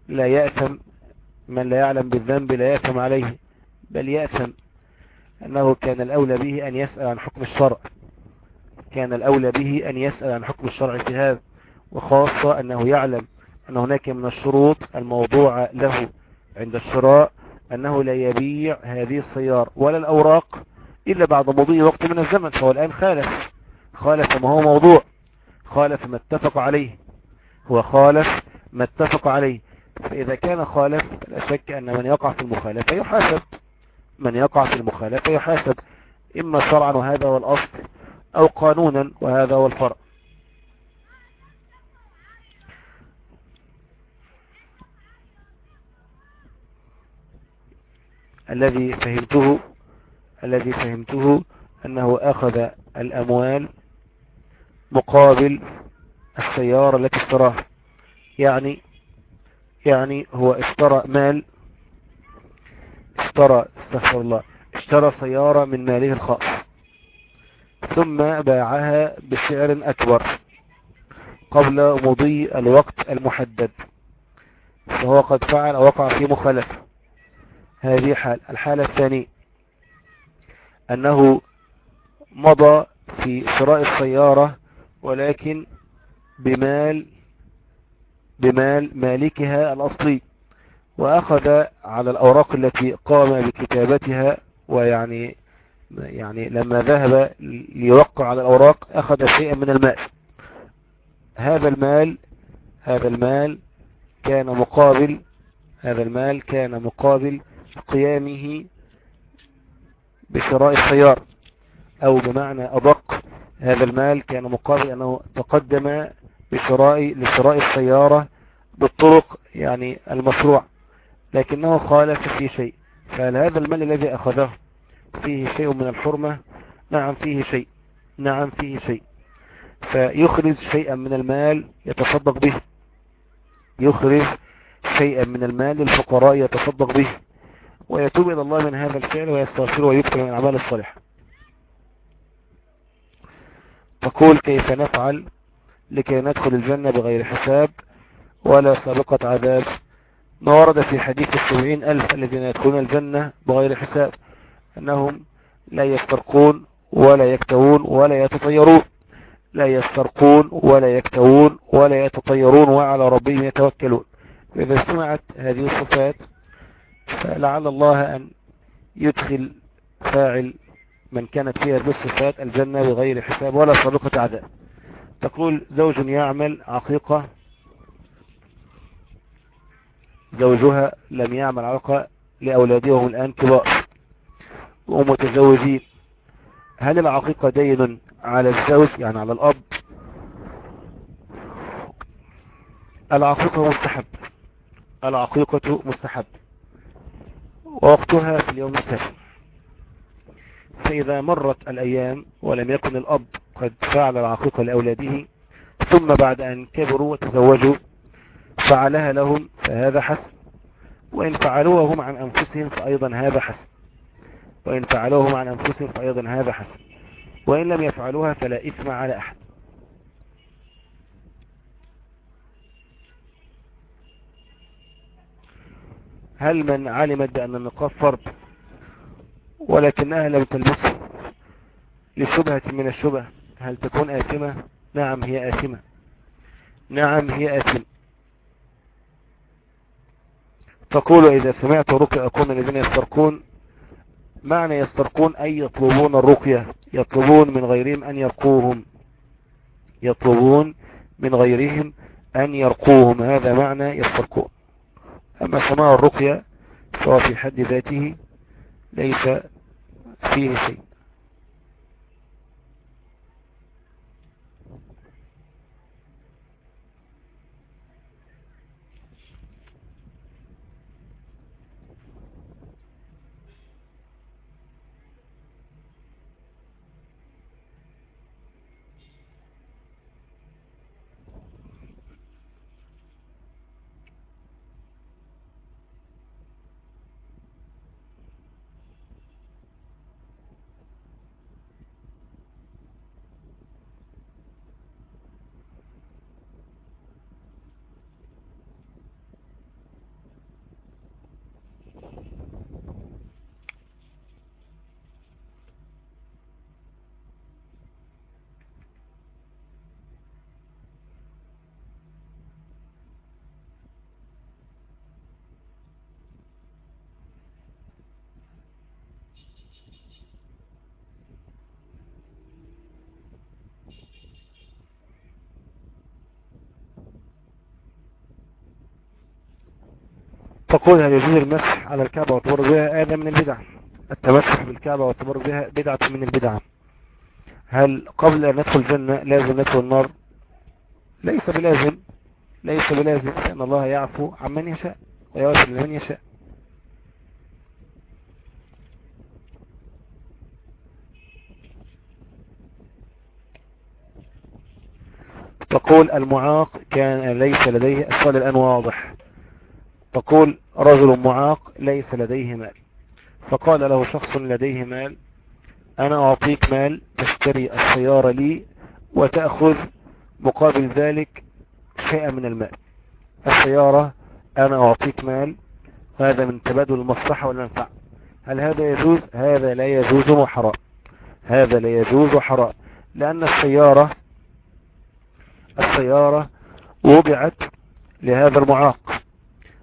لا يأثم من لا يعلم بالذنب لا يأثم عليه بل يأثم. أنه كان الأولى به أن يسأل عن حكم الشرع. كان الأولى به أن يسأل عن حكم الشرع في هذا. وخاصة أنه يعلم أن هناك من الشروط الموضوعة له عند الشراء أنه لا يبيع هذه السيارة ولا الأوراق إلا بعد مضي وقت من الزمن فهو الآن خالف خالف ما هو موضوع خالف ما اتفق عليه هو خالف ما اتفق عليه فإذا كان خالف لا شك أن من يقع في المخالفة يحاسب من يقع في المخالفة يحاسب إما شرعا وهذا هو الأصل أو قانونا وهذا هو الفرق الذي فهمته الذي فهمته أنه أخذ الأموال مقابل السيارة التي اشتراها. يعني يعني هو اشترى مال اشترى استغفر الله اشترى سيارة من ماله الخاص ثم باعها بسعر أكبر قبل مضي الوقت المحدد. فهو قد فعل وقع في مخالفة. هذه حال الحالة الثانية أنه مضى في شراء السيارة ولكن بمال بمال مالكها الأصلي وأخذ على الأوراق التي قام بكتابتها ويعني يعني لما ذهب ليوقع على الأوراق أخذ شيئا من المال. هذا المال هذا المال كان مقابل هذا المال كان مقابل قيامه بشراء السيارة أو بمعنى أدق هذا المال كان مقابل أنه تقدم بشراء لشراء السيارة بالطرق يعني المشروع لكنه خالف في شيء فهل هذا المال الذي أخذه فيه شيء من الحرمة؟ نعم فيه شيء نعم فيه شيء فيخرج شيئا من المال يتصدق به يخرج شيئا من المال للفقراء يتصدق به. ويتوب إلى الله من هذا الفعل ويستغفر ويكثر من الأعمال الصالحة. تقول كيف نفعل لكي ندخل الجنة بغير حساب ولا سابقة عذاب؟ ما ورد في حديث السبعين ألف الذين يدخلون الجنة بغير حساب أنهم لا يسترقون ولا يكتوون ولا يتطيرون. لا يسترقون ولا يكتوون ولا يتطيرون وعلى ربهم يتوكلون. إذا سمعت هذه الصفات فلعل الله أن يدخل فاعل من كانت فيها هذه الصفات الجنة بغير حساب ولا سابقة عذاب تقول زوج يعمل عقيقة زوجها لم يعمل عقيقة لأولادهم الآن كبار. ومتزوجين هل العقيقة دين على الزوج؟ يعني على الأب؟ العقيقة مستحب. العقيقة مستحب. ووقتها في اليوم السابع. فإذا مرت الأيام ولم يكن الأب قد فعل العقيقة لأولاده ثم بعد أن كبروا وتزوجوا فعلها لهم فهذا حسن. وإن فعلوها هم عن أنفسهم فأيضا هذا حسن. وإن فعلوهم عن أنفسهم فأيضا هذا حسن. وإن لم يفعلوها فلا إثم على أحد. هل من علمت بأن النقاب فرض ولكنها لم تلبسه لشبهة من الشبه؟ هل تكون آثمة؟ نعم هي آثمة. نعم هي آثمة. تقول إذا سمعت رقية أكون الذين يسترقون معنى يسترقون أي يطلبون الرقية؟ يطلبون من غيرهم أن يرقوهم. يطلبون من غيرهم أن يرقوهم. هذا معنى يسترقون. أما سماع الرقية فهو في حد ذاته ليس فيه شيء. تقول هل يجوز المسح على الكعبة والتبرك بها هذا من البدع. التمسح بالكعبة والتبرك بها بدعة من البدع. هل قبل أن ندخل الجنة لازم ندخل النار؟ ليس بلازم. ليس بلازم. لأن الله يعفو عمن يشاء ويغفر لمن يشاء. تقول المعاق كان ليس لديه السؤال الآن واضح. تقول رجل معاق ليس لديه مال. فقال له شخص لديه مال أنا أعطيك مال تشتري السيارة لي وتأخذ مقابل ذلك شيئا من المال. السيارة أنا أعطيك مال هذا من تبادل المصلحة والمنفعة هل هذا يجوز؟ هذا لا يجوز وحرام. هذا لا يجوز وحرام. لأن السيارة السيارة وضعت لهذا المعاق.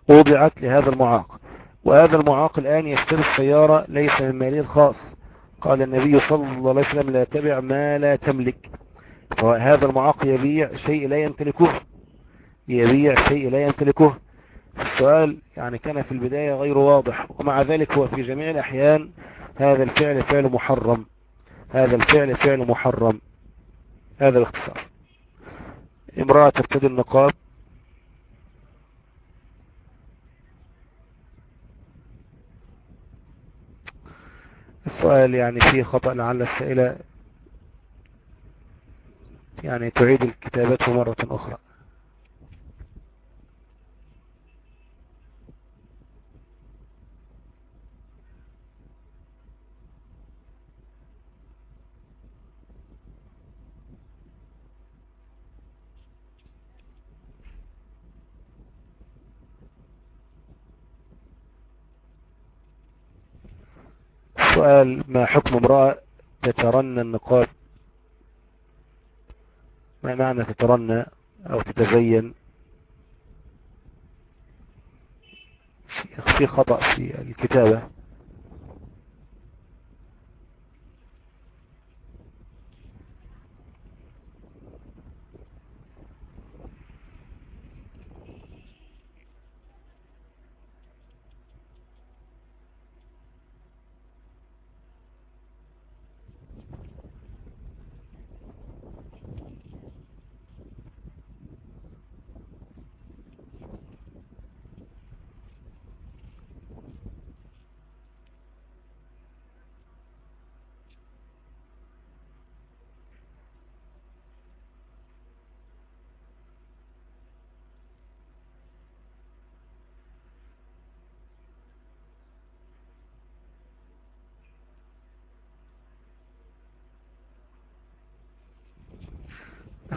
وضعت لهذا المعاق. وهذا المعاق الآن يشتري السيارة ليس من ماله الخاص قال النبي صلى الله عليه وسلم لا تبع ما لا تملك. فهذا المعاق يبيع شيء لا يمتلكه. يبيع شيء لا يمتلكه. السؤال يعني كان في البداية غير واضح. ومع ذلك هو في جميع الأحيان هذا الفعل فعل محرم. هذا الفعل فعل محرم. هذا الاختصار. امرأة ترتدي النقاب. السؤال يعني فيه خطأ لعل السائلة يعني تعيد الكتابات مرة أخرى. سؤال ما حكم امرأة تترنى النقاب؟ ما معنى تترنى أو تتزين؟ في خطأ في الكتابة.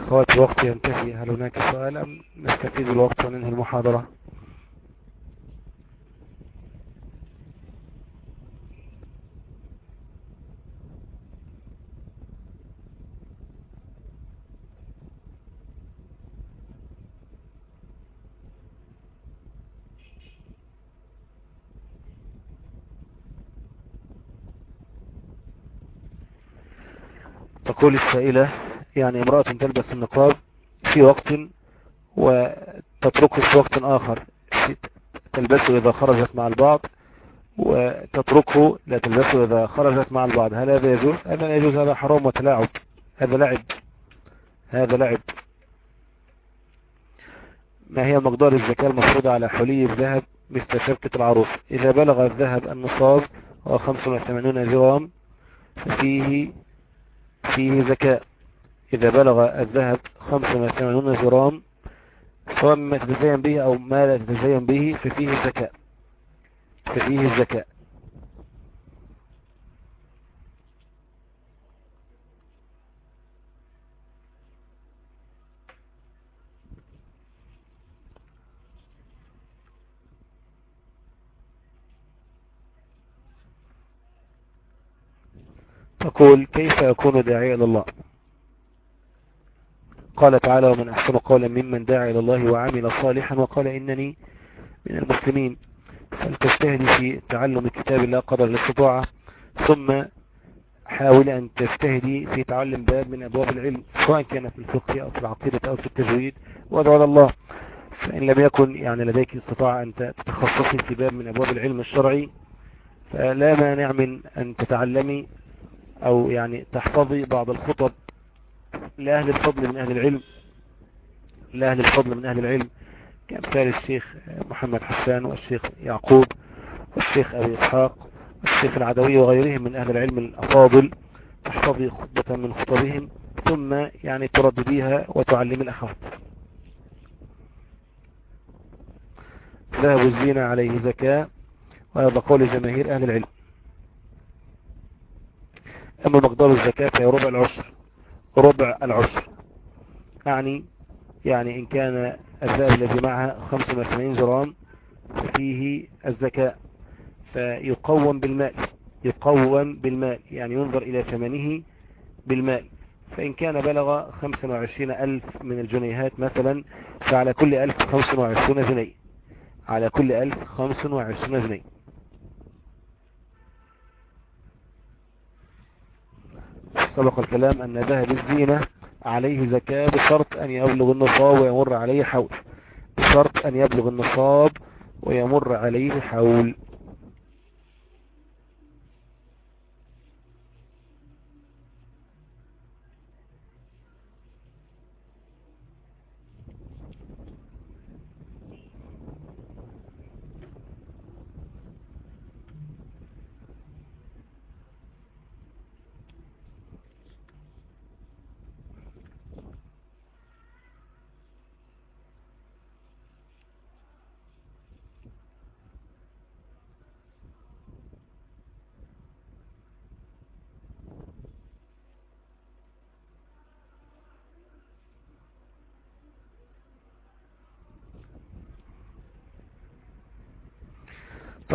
أخوات الوقت ينتهي. هل هناك سؤال أم نستفيد الوقت وننهي المحاضرة؟ تقول السائلة يعني امرأة تلبس النقاب في وقت وتتركه في وقت آخر. تلبسه إذا خرجت مع البعض وتتركه لا تلبسه إذا خرجت مع البعض. هل هذا يجوز؟ هذا لا يجوز هذا حرام وتلاعب. هذا لعب. هذا لعب. ما هي مقدار الزكاة المفروضة على حلي الذهب مثل شبكة العروس؟ إذا بلغ الذهب النصاب هو 85 جرام ففيه فيه زكاة. إذا بلغ الذهب 85 جرام سواء ما تتزين به أو ما لا تتزين به ففيه الزكاة. ففيه الزكاة. تقول كيف أكون داعيا لله قال تعالى ومن أحسن قولا ممن دعا إلى الله وعمل صالحا وقال إنني من المسلمين. فلتجتهدي في تعلم كتاب الله قدر الاستطاعة ثم حاول أن تجتهدي في تعلم باب من أبواب العلم سواء كان في الفقه أو في العقيدة أو في التجويد وأدعو على الله. فإن لم يكن يعني لديك استطاعة أن تتخصصي في باب من أبواب العلم الشرعي فلا مانع من أن تتعلمي أو يعني تحفظي بعض الخطب لأهل الفضل من أهل العلم لأهل الفضل من أهل العلم كأمثال الشيخ محمد حسان والشيخ يعقوب والشيخ أبي إسحاق والشيخ العدوي وغيرهم من أهل العلم الأفاضل تحفظي خطبة من خطبهم ثم يعني تردديها وتعلم الأخوات. ذهب الزينة عليه زكاة وهذا قول جماهير أهل العلم. أما مقدار الزكاة فهي ربع العشر. ربع العشر يعني يعني إن كان الذهب الذي معها 85 جرام فيه الزكاة. فيقوم بالمال يقوم بالمال يعني ينظر إلى ثمنه بالمال فإن كان بلغ 25 ألف من الجنيهات مثلا فعلى كل ألف 25 جنيه. على كل ألف 25 جنيه. سبق الكلام أن ذهب الزينة عليه زكاة بشرط أن يبلغ النصاب ويمر عليه حول. بشرط أن يبلغ النصاب ويمر عليه حول.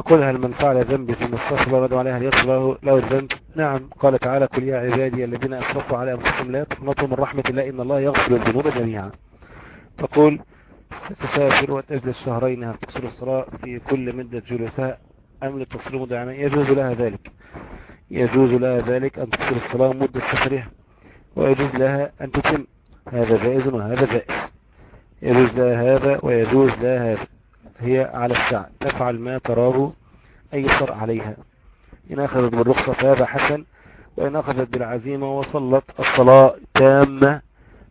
تقول هل من فعل ذنب ثم استغفر وندعو عليها ليغفر له الذنب؟ نعم. قال تعالى قل يا عبادي الذين أسرفوا على أنفسهم لا تقنطوا من رحمة الله إن الله يغفر الذنوب جميعا. تقول ستسافر وتجلس شهرين هل تقصر الصلاة في كل مدة جلوسها أم لتقصر مدة عامين يجوز لها ذلك. يجوز لها ذلك أن تقصر الصلاة مدة سفرها ويجوز لها أن تتم. هذا جائز وهذا جائز. يجوز لها هذا ويجوز لها هذا. هي على الساعة. تفعل ما تراه أيسر عليها. إن أخذت بالرخصة فهذا حسن وإن أخذت بالعزيمة وصلت الصلاة تامة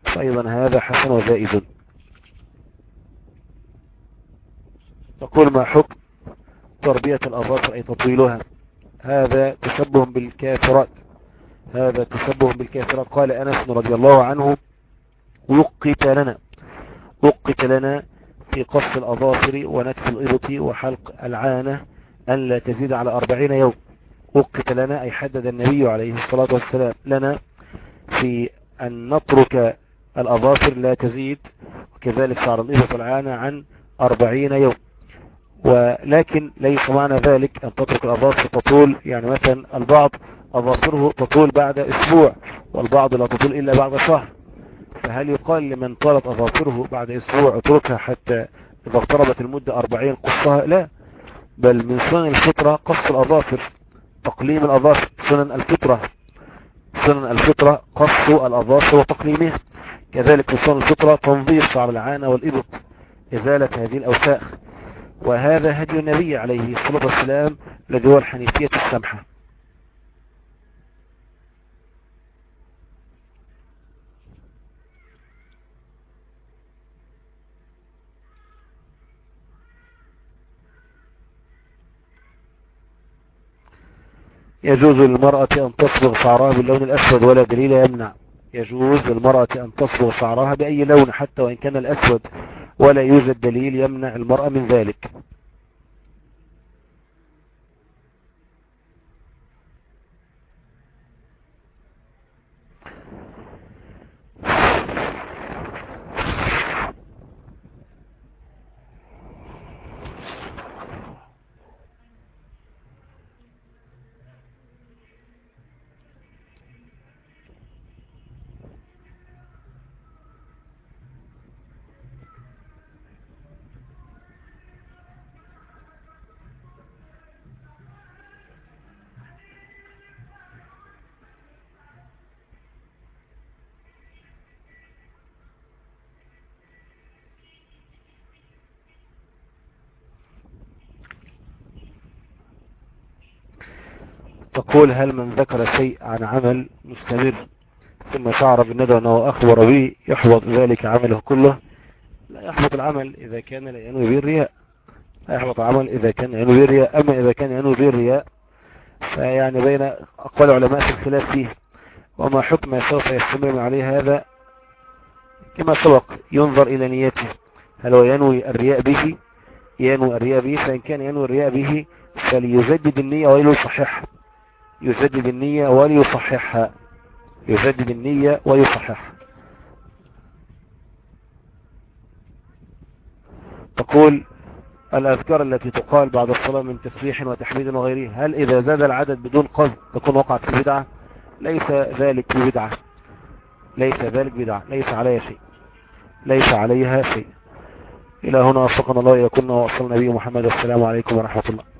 فأيضا هذا حسن وزائد تقول ما حكم تربية الأظافر أي تطويلها؟ هذا تشبه بالكافرات. هذا تشبه بالكافرات. قال أنس رضي الله عنه وقت لنا وقت لنا في قص الأظافر ونتف الإبط وحلق العانة أن لا تزيد على أربعين يوم. وقت لنا أي حدد النبي عليه الصلاة والسلام لنا في أن نترك الأظافر لا تزيد وكذلك شعر الإبط والعانة عن أربعين يوم. ولكن ليس معنى ذلك أن تترك الأظافر تطول. يعني مثلا البعض أظافره تطول بعد أسبوع والبعض لا تطول إلا بعد شهر. فهل يقال لمن طالت أظافره بعد أسبوع اتركها حتى إذا اقتربت المدة أربعين قصها لا بل من سنن الفطرة قص الأظافر تقليم الأظافر سنن الفطرة سنن الفطرة قص الأظافر وتقليمها. كذلك نصان الفطرة تنظيف شعر العانة والإبط إزالة هذه الأوساخ. وهذا هدي النبي عليه الصلاة والسلام الذي هو الحنيفية السمحة. يجوز للمرأة أن تصبغ شعرها باللون الأسود ولا دليل يمنع. يجوز للمرأة أن تصبغ شعرها بأي لون حتى وإن كان الأسود ولا يوجد دليل يمنع المرأة من ذلك. تقول هل من ذكر شيء عن عمل مستمر ثم شعر بالندى أنه أخبر به يحبط ذلك عمله كله؟ لا يحبط العمل إذا كان لا ينوي به الرياء. لا يحبط العمل إذا كان ينوي به الرياء. أما إذا كان ينوي به الرياء فيعني بين أقوال علماء في الخلاف فيه. وما حكم سوف يستمر عليه هذا؟ كما سبق ينظر إلى نيته. هل هو ينوي الرياء به؟ ينوي الرياء به فإن كان ينوي الرياء به فليجدد النية ويصححها يجدد النية وليصححها. يجدد النية ويصححها تقول الأذكار التي تقال بعد الصلاة من تسبيح وتحميد وغيره هل إذا زاد العدد بدون قصد تكون وقعت في بدعة؟ ليس ذلك بدعة. ليس ذلك بدعة. ليس عليها شيء. ليس عليها شيء. إلى هنا وفقنا الله يكون وصلنا نبي محمد. السلام عليكم ورحمة الله.